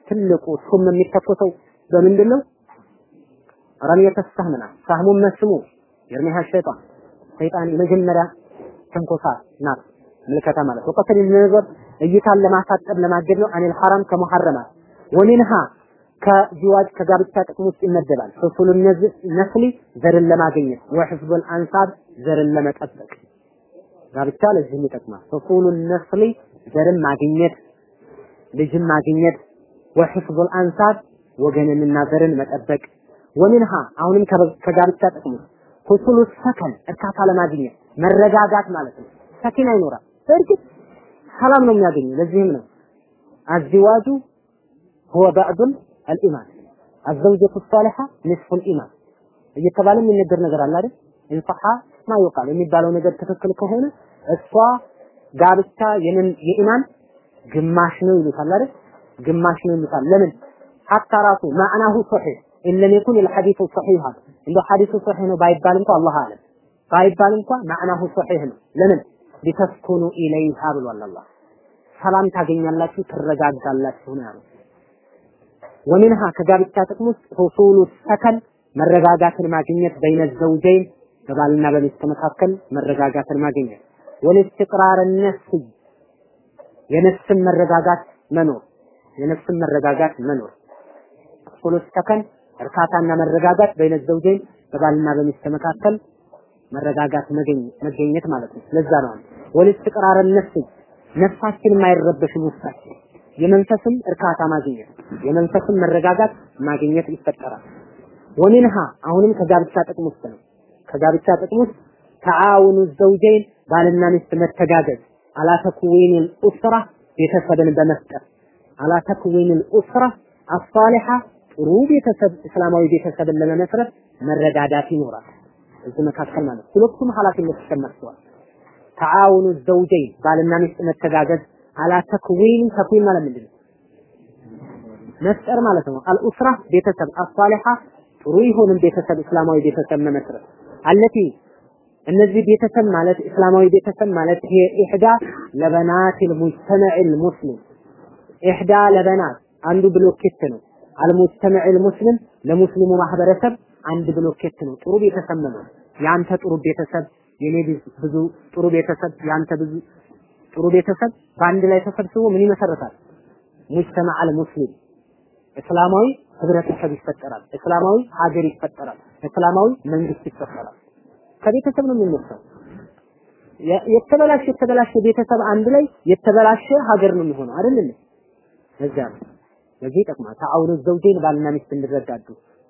A: ትልቁ ሱም የሚተኮሰው በምንድን ነው? ረምየተ ሰህምና ሰህሙን መስሙ የርሚሃ ሸይጣን ሰይጣን የመጀመሪያ ትንኮሳ ናት ምልከታ ማለት ወቀፍሪ ሊልነበር እይታን ለማሳጠር ለማገድ ነው። አኒል ሐራም ከሙሐረማት ወሚንሃ ከዚዋጅ ከጋብቻ ጥቅም ውስጥ ይመደባል። ሁሱሉ ነስሊ ዘርን ለማግኘት ወሕፍዙል አንሳብ ዘርን ለመጠበቅ ጋብቻ ለዚህም ይጠቅማል። ሁሱሉ ነስሊ ዘርን ማግኘት ልጅን ማግኘት ወሕፍዙል አንሳብ ወገንንና ዘርን መጠበቅ ወሚንሃ አሁንም ከጋብቻ ውስጥ ሁሱሉ ሰከን እርካታ ለማግኘት መረጋጋት ማለት ነው። ሰኪና ይኖራል። እርግጥ ሰላም ነው የሚያገኘው። ለዚህም ነው አዚዋጁ ሁወ ባዕዱል አልኢማን አዘውጀቱ ሳሊሐ ንስፉል ኢማን እየተባለ የሚነገር ነገር አለ አይደል? እንፈሐ ማ ይቃል የሚባለው ነገር ትክክል ከሆነ እሷ ጋብቻ የኢማን ግማሽ ነው ይሉታል አይደል? ግማሽ ነው ይሉታል። ለምን ሐታ ራሱ ማዕናሁ ሶሒህ ኢለም የኩን ልሐዲሱ ሶሒሃ እንደ ሐዲሱ ሶሒህ ነው ባይባል እንኳ አላህ አለም ባይባል እንኳ ማዕናሁ ሶሒህ ነው። ለምን ሊተስኩኑ ኢለይሃ ብሏል አላህ። ሰላም ታገኛላችሁ፣ ትረጋጋላችሁ ነው ያሉት። ወሚንሃ ከጋብቻ ጥቅም ውስጥ ሁሱሉ ሰከን መረጋጋትን ማግኘት በይነ ዘውጀይን በባልና በሚስት መካከል መረጋጋትን ማግኘት ወልስትቅራር ነፍስ የነፍስን መረጋጋት መኖር የነፍስን መረጋጋት መኖር ሁሱሉ ሰከን እርካታና መረጋጋት በይነ ዘውጀይን በባልና በሚስት መካከል መረጋጋት መገኘት ማለት ነው። ለዛ ነው ወልስትቅራር ነፍስ ነፍሳችን የማይረበሽም ውስጣችን የመንፈስም እርካታ ማግኘት የመንፈስም መረጋጋት ማግኘት ይፈጠራል። ወሚንሃ አሁንም ከጋብቻ ጥቅም ውስጥ ነው። ከጋብቻ ጥቅም ውስጥ ተዓውኑ ዘውጀይን ባልና ሚስት መተጋገዝ አላ ተክዊኒል ቤተሰብን በመፍጠር አላ ተክዊኒል ኡስራ አሳሊሐ ጥሩ ቤተሰብ እስላማዊ ቤተሰብን ለመመስረት መረዳዳት ይኖራል። እዚህ መካከል ማለት ሁለቱም ኃላፊነት ይሰማቸዋል። ተዓውኑ ዘውጀይን ባልና ሚስት መተጋገዝ አላ ተክዊን ማለት ምንድን ነው? መፍጠር ማለት ነው። አልኡስራ ቤተሰብ አሳሊሐ ጥሩ ይሆንም ቤተሰብ እስላማዊ ቤተሰብ መመስረት አለቲ እነዚህ ቤተሰብ ማለት እስላማዊ ቤተሰብ ማለት ይሄ ኢሕዳ ለበናት ልሙጅተመዕ ልሙስሊም ኢሕዳ ለበናት አንዱ ብሎኬት ነው። አልሙጅተመዕ ልሙስሊም ለሙስሊሙ ማህበረሰብ አንድ ብሎኬት ነው። ጥሩ ቤተሰብ መኖር የአንተ ጥሩ ቤተሰብ የኔ ብዙ ጥሩ ቤተሰብ የአንተ ብዙ ጥሩ ቤተሰብ በአንድ ላይ ተሰብስቦ ምን ይመሰረታል? ሙጅተመዕ አልሙስሊም እስላማዊ ህብረተሰብ ይፈጠራል። እስላማዊ ሀገር ይፈጠራል። እስላማዊ መንግስት ይፈጠራል። ከቤተሰብ ነው የሚነሳው። የተበላሸ የተበላሸ ቤተሰብ አንድ ላይ የተበላሸ ሀገር ነው የሚሆነው አይደል እንዴ? ለዚያ ነው ለዚህ ይጠቅማል። ተዓውኑ ዘውጀይን ባልና ሚስት እንዲረዳዱ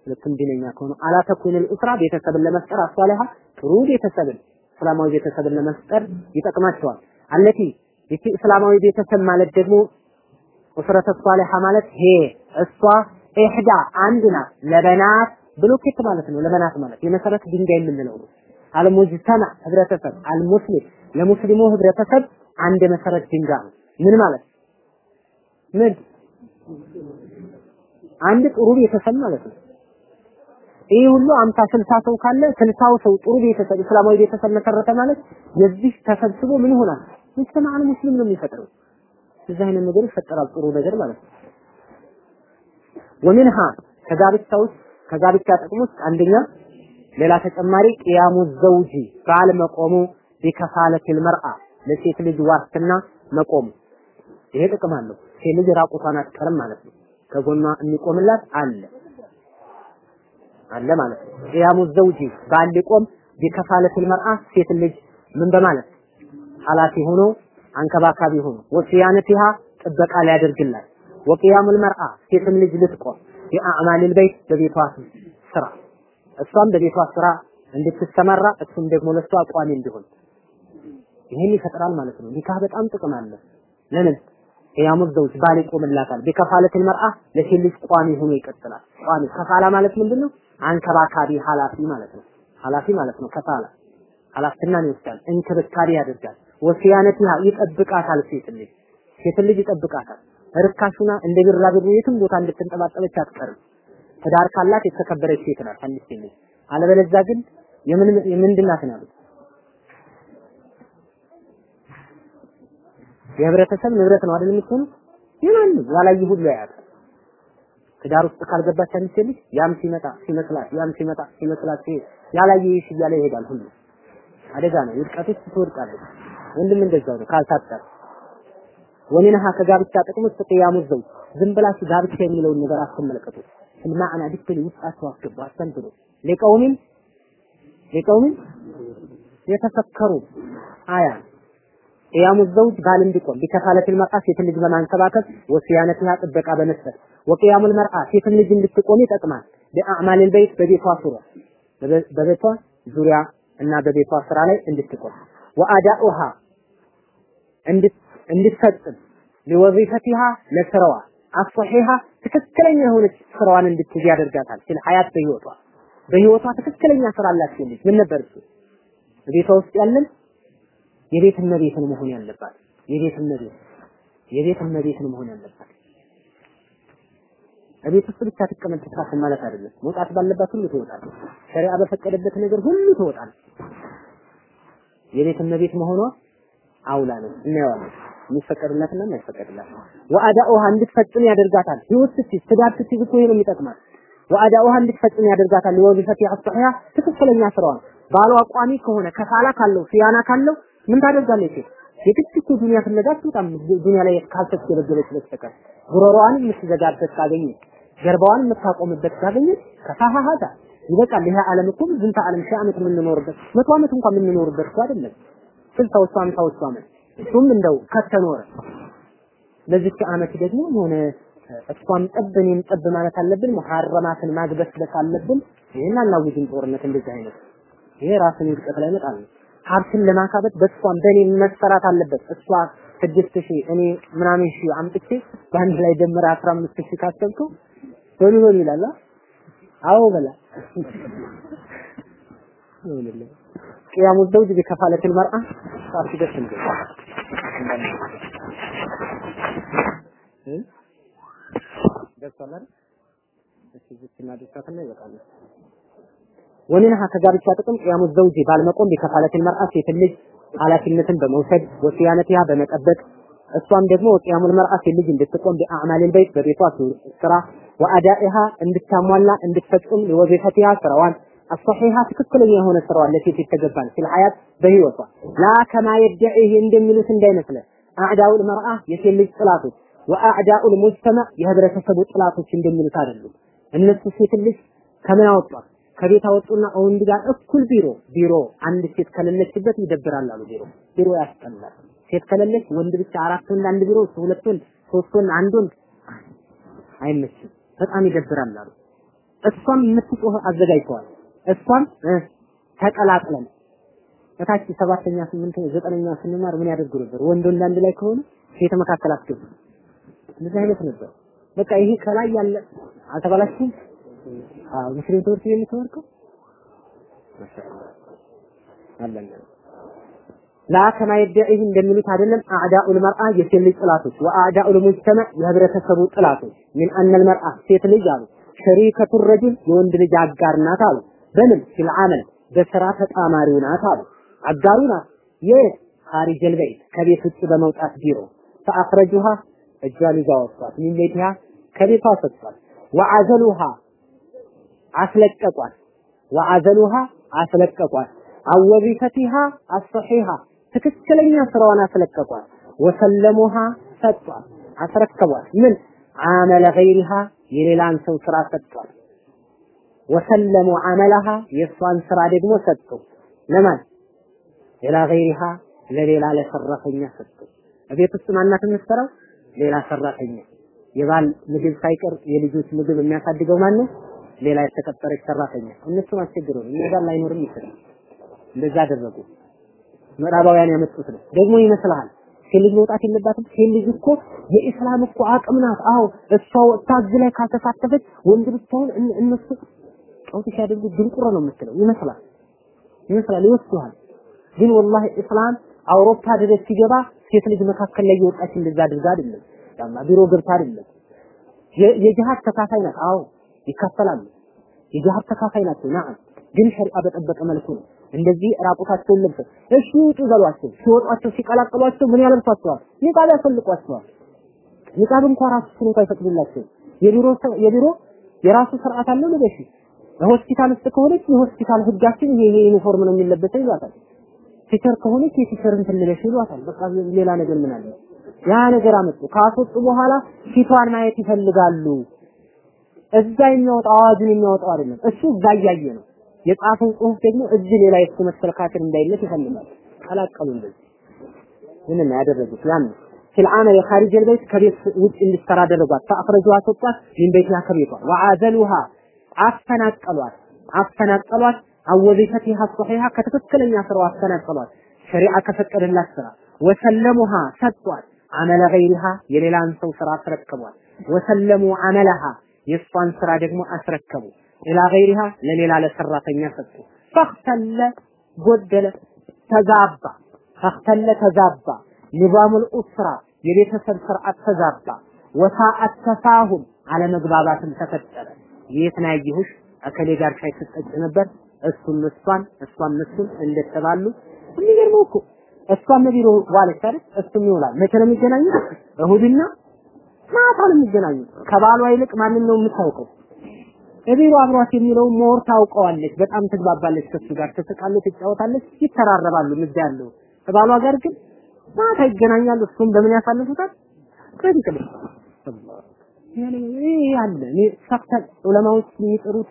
A: ሁለቱም ዲነኛ ከሆኑ አላ ተኩን ልኡስራ ቤተሰብን ለመፍጠር አሷሊሃ ጥሩ ቤተሰብን እስላማዊ ቤተሰብን ለመፍጠር ይጠቅማቸዋል። አለቲ ይቺ እስላማዊ ቤተሰብ ማለት ደግሞ ኡስረተ ሷሊሃ ማለት ሄ እሷ ኢህዳ አንድ ናት ለበናት ብሎኬት ማለት ነው። ለበናት ማለት የመሰረት ድንጋይ የምንለው ነው። አልሙጅተማ ህብረተሰብ አልሙስሊም ለሙስሊሙ ህብረተሰብ አንድ መሰረት ድንጋይ ነው። ምን ማለት ምን አንድ ጥሩ ቤተሰብ ማለት ነው። ይህ ሁሉ አምሳ ስልሳ ሰው ካለ ስልሳው ሰው ጥሩ ቤተሰብ እስላማዊ ቤተሰብ መሰረተ ማለት የዚህ ተሰብስቦ ምን ይሆናል? ሙጅተማዕ ሙስሊም ነው የሚፈጥረው። እዚህ አይነት ነገር ይፈጠራል፣ ጥሩ ነገር ማለት ነው። ወሚንሃ ከጋብቻ ውስጥ ከጋብቻ ጥቅም ውስጥ አንደኛ ሌላ ተጨማሪ ቅያሙ ዘውጂ ባል መቆሙ ቢከፋለቲል መርአ ለሴት ልጅ ዋስትና መቆሙ ይሄ ጥቅም አለው። ሴት ልጅ ራቁቷን አትቀርም ማለት ነው። ከጎኗ የሚቆምላት አለ አለ ማለት ነው። ቅያሙ ዘውጂ ባል ሊቆም ቢከፋለቲል መርአ ሴት ልጅ ምን በማለት ኃላፊ ሆኖ አንከባካቢ ሆኖ ወሲያነቲሃ ጥበቃ ሊያደርግላት ወቅያሙል መርአ ሴትም ልጅ ልትቆም የአዕማሊል በይት በቤቷ ስራ እሷም በቤቷ ስራ እንድትሰማራ እሱም ደግሞ ለሷ ቋሚ እንዲሆን ይሄን ይፈጥራል ማለት ነው። ኒካህ በጣም ጥቅም አለ። ለምን ቅያሙ ዘውጅ ባል ይቆምላታል። ቢከፋለቲል መርአ ለሴት ልጅ ቋሚ ሆኖ ይቀጥላል። ቋሚ ከፋላ ማለት ምንድነው? አንከባካቢ ኃላፊ ማለት ነው። ኃላፊ ማለት ነው። ከፋላ ኃላፊነትን ይወስዳል፣ እንክብካቤ ያደርጋል። ወሲያነቲሃ ይጠብቃታል። ሴት ልጅ ሴት ልጅ ይጠብቃታል። ርካሹና እንደ ቢራቢሮ የትም ቦታ እንድትንጠባጠበች አትቀርም። ትዳር ካላት የተከበረች ሴት ናት አንዲት ልጅ። አለበለዚያ ግን የምን የምንድን ናት ነው? የህብረተሰብ ንብረት ነው አይደል የምትሆነው? ይማን ያላየ ሁሉ ያያታል። ትዳር ውስጥ ካልገባች አንዲት ልጅ ያም ሲመጣ ሲመስላት ያም ሲመጣ ሲመስላት ያላየ ይሽ እያለ ይሄዳል ሁሉ አደጋ ነው። ውስጥ ትወድቃለች። ወንድም እንደዛው ነው ካልታጠረ ወሚንሃ ከጋብቻ ጥቅም ውስጥ ቅያሙ ዝም ብላችሁ ጋብቻ የሚለውን ነገር አትመለከቱ። ስልማዕና deeply ውስጣችሁ አስገቡ፣ አስተንትኑ። لقوم لقوم يتفكرون أي قيام الزوج ባል እንዲቆም بكفالة المرأة ሴትን ልጅ በማንከባከብ وصيانتها ጥበቃ በመስጠት وقيام المرأة ሴትን ልጅ እንድትቆም ይጠቅማል። بأعمال البيت በቤቷ ዙሪያ በቤቷ ዙሪያ እና በቤቷ ስራ ላይ እንድትቆም. وأداؤها እንድትፈጽም. ሊወዚፈቲሃ ለስራዋ አስሒሃ ትክክለኛ የሆነች ስራዋን እንድትይዝ ያደርጋታል። ሲል ሀያት በህይወቷ በህይወቷ ትክክለኛ ስራ አላት። ልጅ ምን ነበር እሱ ቤቷ ውስጥ ያለን የቤት እመቤትን መሆን ያለባት የቤት እመቤት የቤት እመቤትን መሆን ያለባት እቤት ውስጥ ብቻ ትቀመጥ ትሳፍን ማለት አይደለም። መውጣት ባለባት ሁሉ ትወጣለች። ሸሪዓ በፈቀደበት ነገር ሁሉ ትወጣለች። የቤት እመቤት መሆኗ أولى ነው። እናየዋለን የሚፈቀድላትና የማይፈቀድላት وأداؤها እንድትፈጽም ያደርጋታል። ህይወት ስትይዝ ትዳር ስትይዝ እኮ ይሄ ነው የሚጠቅማት። وأداؤها እንድትፈጽም ያደርጋታል። وظيفتها الصحيحة ትክክለኛ ስራዋን ባሏ ቋሚ ከሆነ كفالة ካለው صيانة ካለው ምን ታደርጋለች? የግድ እኮ ዱንያ ፍለጋ አትወጣም። ዱንያ ላይ ካልተገበገበች በስተቀር ጉሮሮዋን የምትዘጋበት ካገኘ ጀርባዋን የምታቆምበት ካገኘ ከፋሃሃታ ይበቃል። ይሄ ዓለም እኮ ዝንተ ዓለም ሺህ ዓመት የምንኖርበት መቶ ዓመት እንኳን የምንኖርበት እኮ አይደለም። ስልሳዎቹ አምሳዎቹ ዓመት እሱም እንደው ከተኖረ ለዚች ዓመት ደግሞ የሆነ እሷም ጠብ እኔም ጠብ ማለት አለብን። ሙሐረማትን ማግበስበስ አለብን። ይሄን አላውጅም ጦርነት እንደዚህ አይነት ይሄ ራስን ውድቀት ላይ ይመጣል። ሀብትን ለማካበት በእሷም በእኔ መሰራት አለበት። እሷ ስድስት ሺህ እኔ ምናምን ሺህ አምጥቼ በአንድ ላይ ደምረ አስራ አምስት ሺህ ካሰብከው በሉ በሉ ይላል። አዎ በላ ቅያሙ ዘውጅ ቢከፋለትን መርአ ሳፊ ደስ እንደ ደርሷል አይደል? እሺ ዝትና ደርሳትና ይበቃል። ወሚንሃ ከጋብቻ ጥቅም ቅያሙ ዘውጅ ባልመቆም ቢከፋለትን መርአ ሴትን ልጅ ኃላፊነትን በመውሰድ ወሲያነቲሃ በመጠበቅ እሷም ደግሞ ወቂያሙል መርአ ሴት ልጅ እንድትቆም ቢአዕማሊል በይት በቤቷ ስራ ወአዳኢሃ እንድታሟላ እንድትፈጽም ለወዚፈቲሃ ስራዋን አሰሒሃ ትክክለኛ የሆነ ስራዋን ለሴት ይተገባል ፊል ሐያት በህይወቷ ላ ከማ የድዒህ እንደሚሉት እንዳይመስለ አዕዳኡል መርአ የሴት ልጅ ጥላቶች ወአዕዳኡል ሙጅተማዕ የህብረተሰቡ ጥላቶች እንደሚሉት አይደሉም። እነሱ ሴት ልጅ ከምን አወጧት? ከቤት አወጡና ወንድ ጋር እኩል ቢሮ ቢሮ አንድ ሴት ከሌለችበት ይደብራል አሉ። ቢሮ ቢሮ ያስጠላል። ሴት ከሌለች ወንድ ብቻ አራት ወንድ አንድ ቢሮ ሁለት ወንድ ሶስት ወንድ አንድ ወንድ አይመችም፣ በጣም ይደብራል አሉ። እሷም የምትጮህ አዘጋጅተዋል። እሷም ተቀላቅለን እታች ሰባተኛ ስምንት ዘጠነኛ ስንማር ምን ያደርጉ ነበር? ወንድ ወንድ አንድ ላይ ከሆነ ሴት መካከል አስገቡ። እንደዚህ አይነት ነበር። በቃ ይሄ ከላይ ያለ አልተባላችሁም? አዎ ሙስሊም ትምህርት ቤት የምትወርከው አለን ላ ከማ የድዒህ እንደሚሉት አይደለም። አዕዳኡል መርአ የሴት ልጅ ጥላቶች ወአዕዳኡል ሙጅተመዕ የህብረተሰቡ ጥላቶች ምን አነል መርአ ሴት ልጅ አሉ ሸሪከቱ ረጅል የወንድ ልጅ አጋር ናት አሉ። በምን ፊል አመል በስራ ተጣማሪው ናት አሉ። አጋሩ ናት። የት ኻሪጀል በይት ከቤት ውጭ በመውጣት ቢሮ ፈአኽረጁሃ እጇን ይዛ ወጥቷት ሚን ቤቲሃ ከቤቷ ሰጥቷል። ወዐዘሉሃ አስለቀቋት። ወዐዘሉሃ አስለቀቋት። አወዚፈቲሃ አሰሒሃ ትክክለኛ ስራዋን አስለቀቋት። ወሰለሙሃ ሰጧት፣ አስረከቧት። ምን አመለ ገይሪሃ የሌላን ሰው ስራ ሰጥቷል። ወሰለሙ አመለሃ የእሷን ስራ ደግሞ ሰጡ። ለማን ሌላ ገይሪሃ ለሌላ ለሰራተኛ ሰጡ። ቤት ውስጥ ማናት የምትሰራው? ሌላ ሰራተኛ። የባል ምግብ ሳይቀር የልጆች ምግብ የሚያሳድገው ማን ነው? ሌላ የተቀጠረች ሰራተኛ። እነሱን አስቸግረው እኛ ጋር ላይኖርም ይችላል። እንደዛ አደረጉ። ምዕራባውያን ያመጡት ነው። ደግሞ ይመስልሃል ሴት ልጅ መውጣት የለባትም። ሴት ልጅ እኮ የኢስላም እኮ አቅም ናት። አዎ እሷ ወጥታ እዚህ ላይ ካልተሳተፈች ወንድ ብትሆን እነሱ ቀውጥ ሲያደርጉ ድንቁሮ ነው የምትለው ይመስላል ይመስላል ይወስዱሃል። ግን ወላሂ እስላም አውሮፓ ድረስ ሲገባ ሴት ልጅ መካከል ላይ የወጣች እንደዛ አድርጋ አይደለም። ያማ ቢሮ ገብታ አይደለም። የጂሃድ ተካፋይ ናት። አዎ ይካፈላሉ። የጂሃድ ተካፋይ ናቸው። ናም ግን ሸሪዓ በጠበቀ መልኩ ነው። እንደዚህ ራቁታቸውን ለብሰው እሺ ውጡ በሏቸው። ሲወጧቸው ሲቀላቅሏቸው ምን ያለብሷቸዋል? ኒቃብ ያሰልቋቸዋል። ኒቃብ እንኳን ራሱ እንኳን አይፈቅዱላቸው። የቢሮ የቢሮ የራሱ ስርዓት አለው ልበሽ። ሆስፒታል ውስጥ ከሆነች የሆስፒታል ህጋችን ይሄ ዩኒፎርም ነው የሚለበሰው ይሏታል። ቲቸር ከሆነች የቲቸርን ትልበሽ ይሏታል። በቃ ሌላ ነገር ምን አለ? ያ ነገር አመጡ። ካስወጡ በኋላ ፊቷን ማየት ይፈልጋሉ። እዛ የሚያወጣ አዋጁን የሚያወጣው አይደለም፣ እሱ እዛ እያየ ነው። የጻፈው ጽሁፍ ደግሞ እዚህ ሌላ የሱ መሰል ካፊር እንዳይነት ይፈልጋል። ቀላቀሉ እንደዚህ ምንም ያደረጉት ያን ፊልአነ የኻሪጀል ቤት ከቤት ውጭ እንድትሰራ አደረጓት። ፈአኽረጁሃ አስወጧት ሚን ቤቲሃ ከቤቷ አፈናቀሏት አፈናቀሏት አወዚፈቲሃ ሶሒሃ ከትክክለኛ ስራው አፈናቀሏት። ሸሪዓ ከፈቀደላት ስራ ወሰለሙሃ ሰጧት። አመለ ገይሪሃ የሌላን ሰው ስራ አስረከቧት። ወሰለሙ አመለሃ የእሷን ስራ ደግሞ አስረከቡ። ኢላ ገይሪሃ ለሌላ ለሰራተኛ ሰጡ። ፈክተለ ጎደለ፣ ተዛባ። فاختل ተዛባ። نظام الأسرة የቤተሰብ ስርዓት ተዛባ። وساء التفاهم አለመግባባትም ተፈጠረ። የት ነው ያየሁሽ? እከሌ ጋር ሻይ ስትጠጭ ነበር፣ እሱም እሷን እሷም እሱን እንደተባሉ የሚገርመው እኮ እሷም ቢሮ ዋለች አይደል? እሱም ይውላል። መቼ ነው የሚገናኙት? እሁድና ማታ ነው የሚገናኙት። ከባሏ ይልቅ ማንን ነው የምታውቀው? እቢሮ አብሯት የሚውለው more ታውቀዋለች። በጣም ትግባባለች ከሱ ጋር ትስቃለች፣ ትጫወታለች፣ ይተራረባሉ። ምድ ያለው ከባሏ ጋር ግን ማታ ይገናኛሉ። እሱም በምን ያሳልፉታል? ከእንቅልፍ ይሄ እኔ ፈክተል ዑለማዎች የሚጥሩት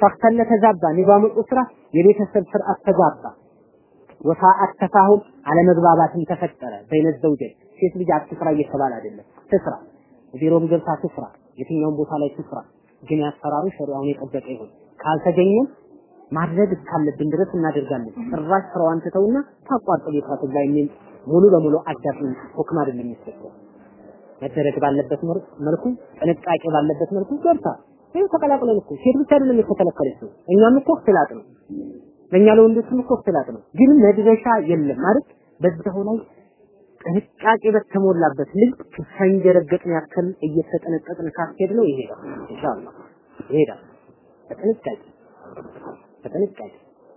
A: ፈክተል ተዛባ ኒዛሙ ኡስራ የቤተሰብ ስርዓት ተዛባ። ወሳአት ተፋሁም አለመግባባትም ተፈጠረ። በይነ ዘውጀን ሴት ልጅ አትስራ እየተባለ አይደለም፣ ትስራ። ቢሮም ገብታ ትስራ፣ የትኛውም ቦታ ላይ ትስራ። ግን ያሰራሩ ሸሪዓውን የጠበቀ ይሁን። ካልተገኘም ማድረግ እስካለብን ድረስ እናደርጋለን። ጭራሽ ስራዋን ትተውና ታቋርጥ ቤቷ ትግባ የሚል ሙሉ በሙሉ አዳፍን ሁክም አይደለም የሚሰጠው። መደረግ ባለበት መልኩ ጥንቃቄ ባለበት መልኩ ገብታ ይሄ ተቀላቅለን እኮ ሴት ብቻ አይደለም የተከለከለችው፣ እኛም እኮ እክትላጥ ነው። ለእኛ ለወንዶችም እኮ እክትላጥ ነው። ግን መድረሻ የለም ማለት በዛው ላይ ጥንቃቄ በተሞላበት ልክ ፈንጅ የረገጥን ያክል እየተጠነቀቅን ካስሄድ ነው ይሄዳል። ኢንሻአላህ ይሄዳል። በጥንቃቄ በጥንቃቄ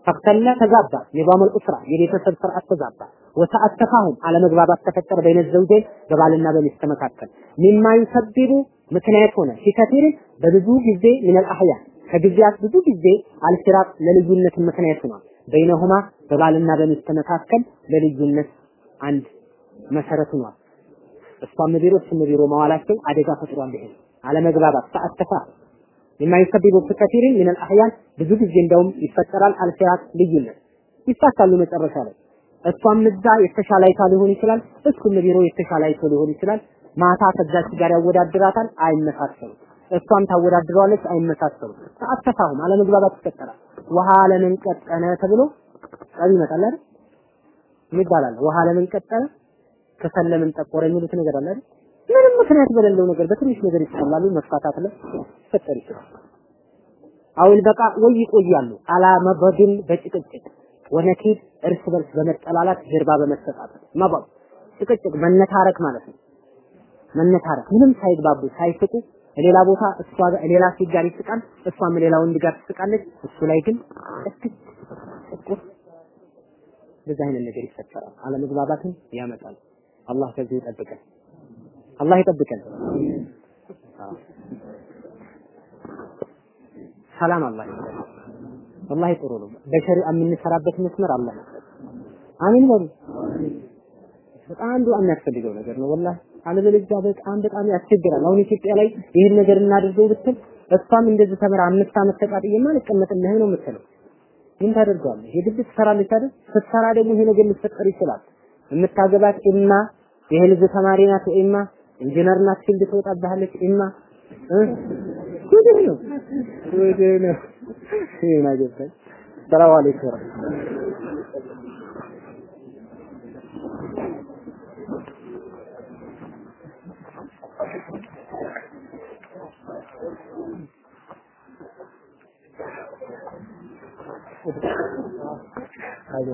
A: ፈክተለ ተዛባ ኒዛሙል ኡስራ የቤተሰብ ስርዓት ተዛባ ወሰዓት ተፋሁም አለመግባባት ተፈጠረ በይነ ዘውጀን በባልና በሚስት መካከል። ሚማ ይሰብቡ ምክንያት ሆነ። ሲከቲር በብዙ ጊዜ ሚነል አህያ ከጊዜያት ብዙ ጊዜ አልፊራቅ ለልዩነት ምክንያት ሆኗል። በይነሁማ በባልና በሚስት መካከል ለልዩነት አንድ መሰረት ሆኗል። እሷም ቢሮ እሱም ቢሮ መዋላቸው አደጋ ፈጥሯል። ይሄ አለመግባባት ሰዓት ተፋ የማይሰብቡ ከቲሪን ምን አህያን ብዙ ጊዜ እንደውም ይፈጠራል አልፊራቅ ልዩነት። ይሳካሉ መጨረሻ ላይ እሷም እዛ የተሻለ አይታ ሊሆን ይችላል እሱም ቢሮ የተሻለ አይቶ ሊሆን ይችላል። ማታ ከዛች ጋር ያወዳድራታል አይመሳሰሉም። እሷም ታወዳድረዋለች አይመሳሰሉም። ሰዓት ተፋሁም አለመግባባት ይፈጠራል። ውሃ ለምን ቀጠነ ተብሎ ጠብ ይመጣል አይደል? ይባላል ውሃ ለምን ቀጠነ ከሰል ለምን ጠቆረ የሚሉት ነገር አለ አይደል? ምንም ምክንያት በሌለው ነገር በትንሽ ነገር ይጣላሉ መፋታት ይፈጠር ይችላል። አውል በቃ ወይ ይቆያሉ። አላ መበድን በጭቅጭቅ ወነኪድ እርስ በርስ በመጠላላት ጀርባ በመሰጣት መባብ ጭቅጭቅ መነታረክ ማለት ነው። መነታረክ ምንም ሳይግባቡ ሳይስቁ ሌላ ቦታ እሷ ሌላ ሴት ጋር ይስቃል እሷም ሌላ ወንድ ጋር ትስቃለች። እሱ ላይ ግን እስክት ጥቁር እንደዚህ አይነት ነገር ይፈጠራል። አለመግባባትን ያመጣል። አላህ ከዚህ ይጠብቀን። አላህ ይጠብቀን። ሰላም አላህ ይጠብቀን ወላሂ ጥሩ ነው። በሸሪዓ የምንሰራበት መስመር አላህ አሚን በሉ። በጣም ዱዓ የሚያስፈልገው ነገር ነው ወላሂ። አለበለዚያ በጣም በጣም ያስቸግራል። አሁን ኢትዮጵያ ላይ ይሄን ነገር እናደርገው ብትል እሷም እንደዚህ ተምራ አምስት ዓመት ተቃጥዬማ አልቀመጥልህ ነው የምትለው? ምን ታደርገዋለህ? የግድ ትሰራለች አይደል? ስትሰራ ደግሞ ይሄ ነገር ሊፈጠር ይችላል። የምታገባት ኢማ ይሄ ልጅ ተማሪ ናት ኢማ ኢንጂነር ናት field ትወጣብሃለች ኢማ። ጉድህ ነው ጉድህ ነው ምን አገባኝ። ሰላም አለይኩም Hadi.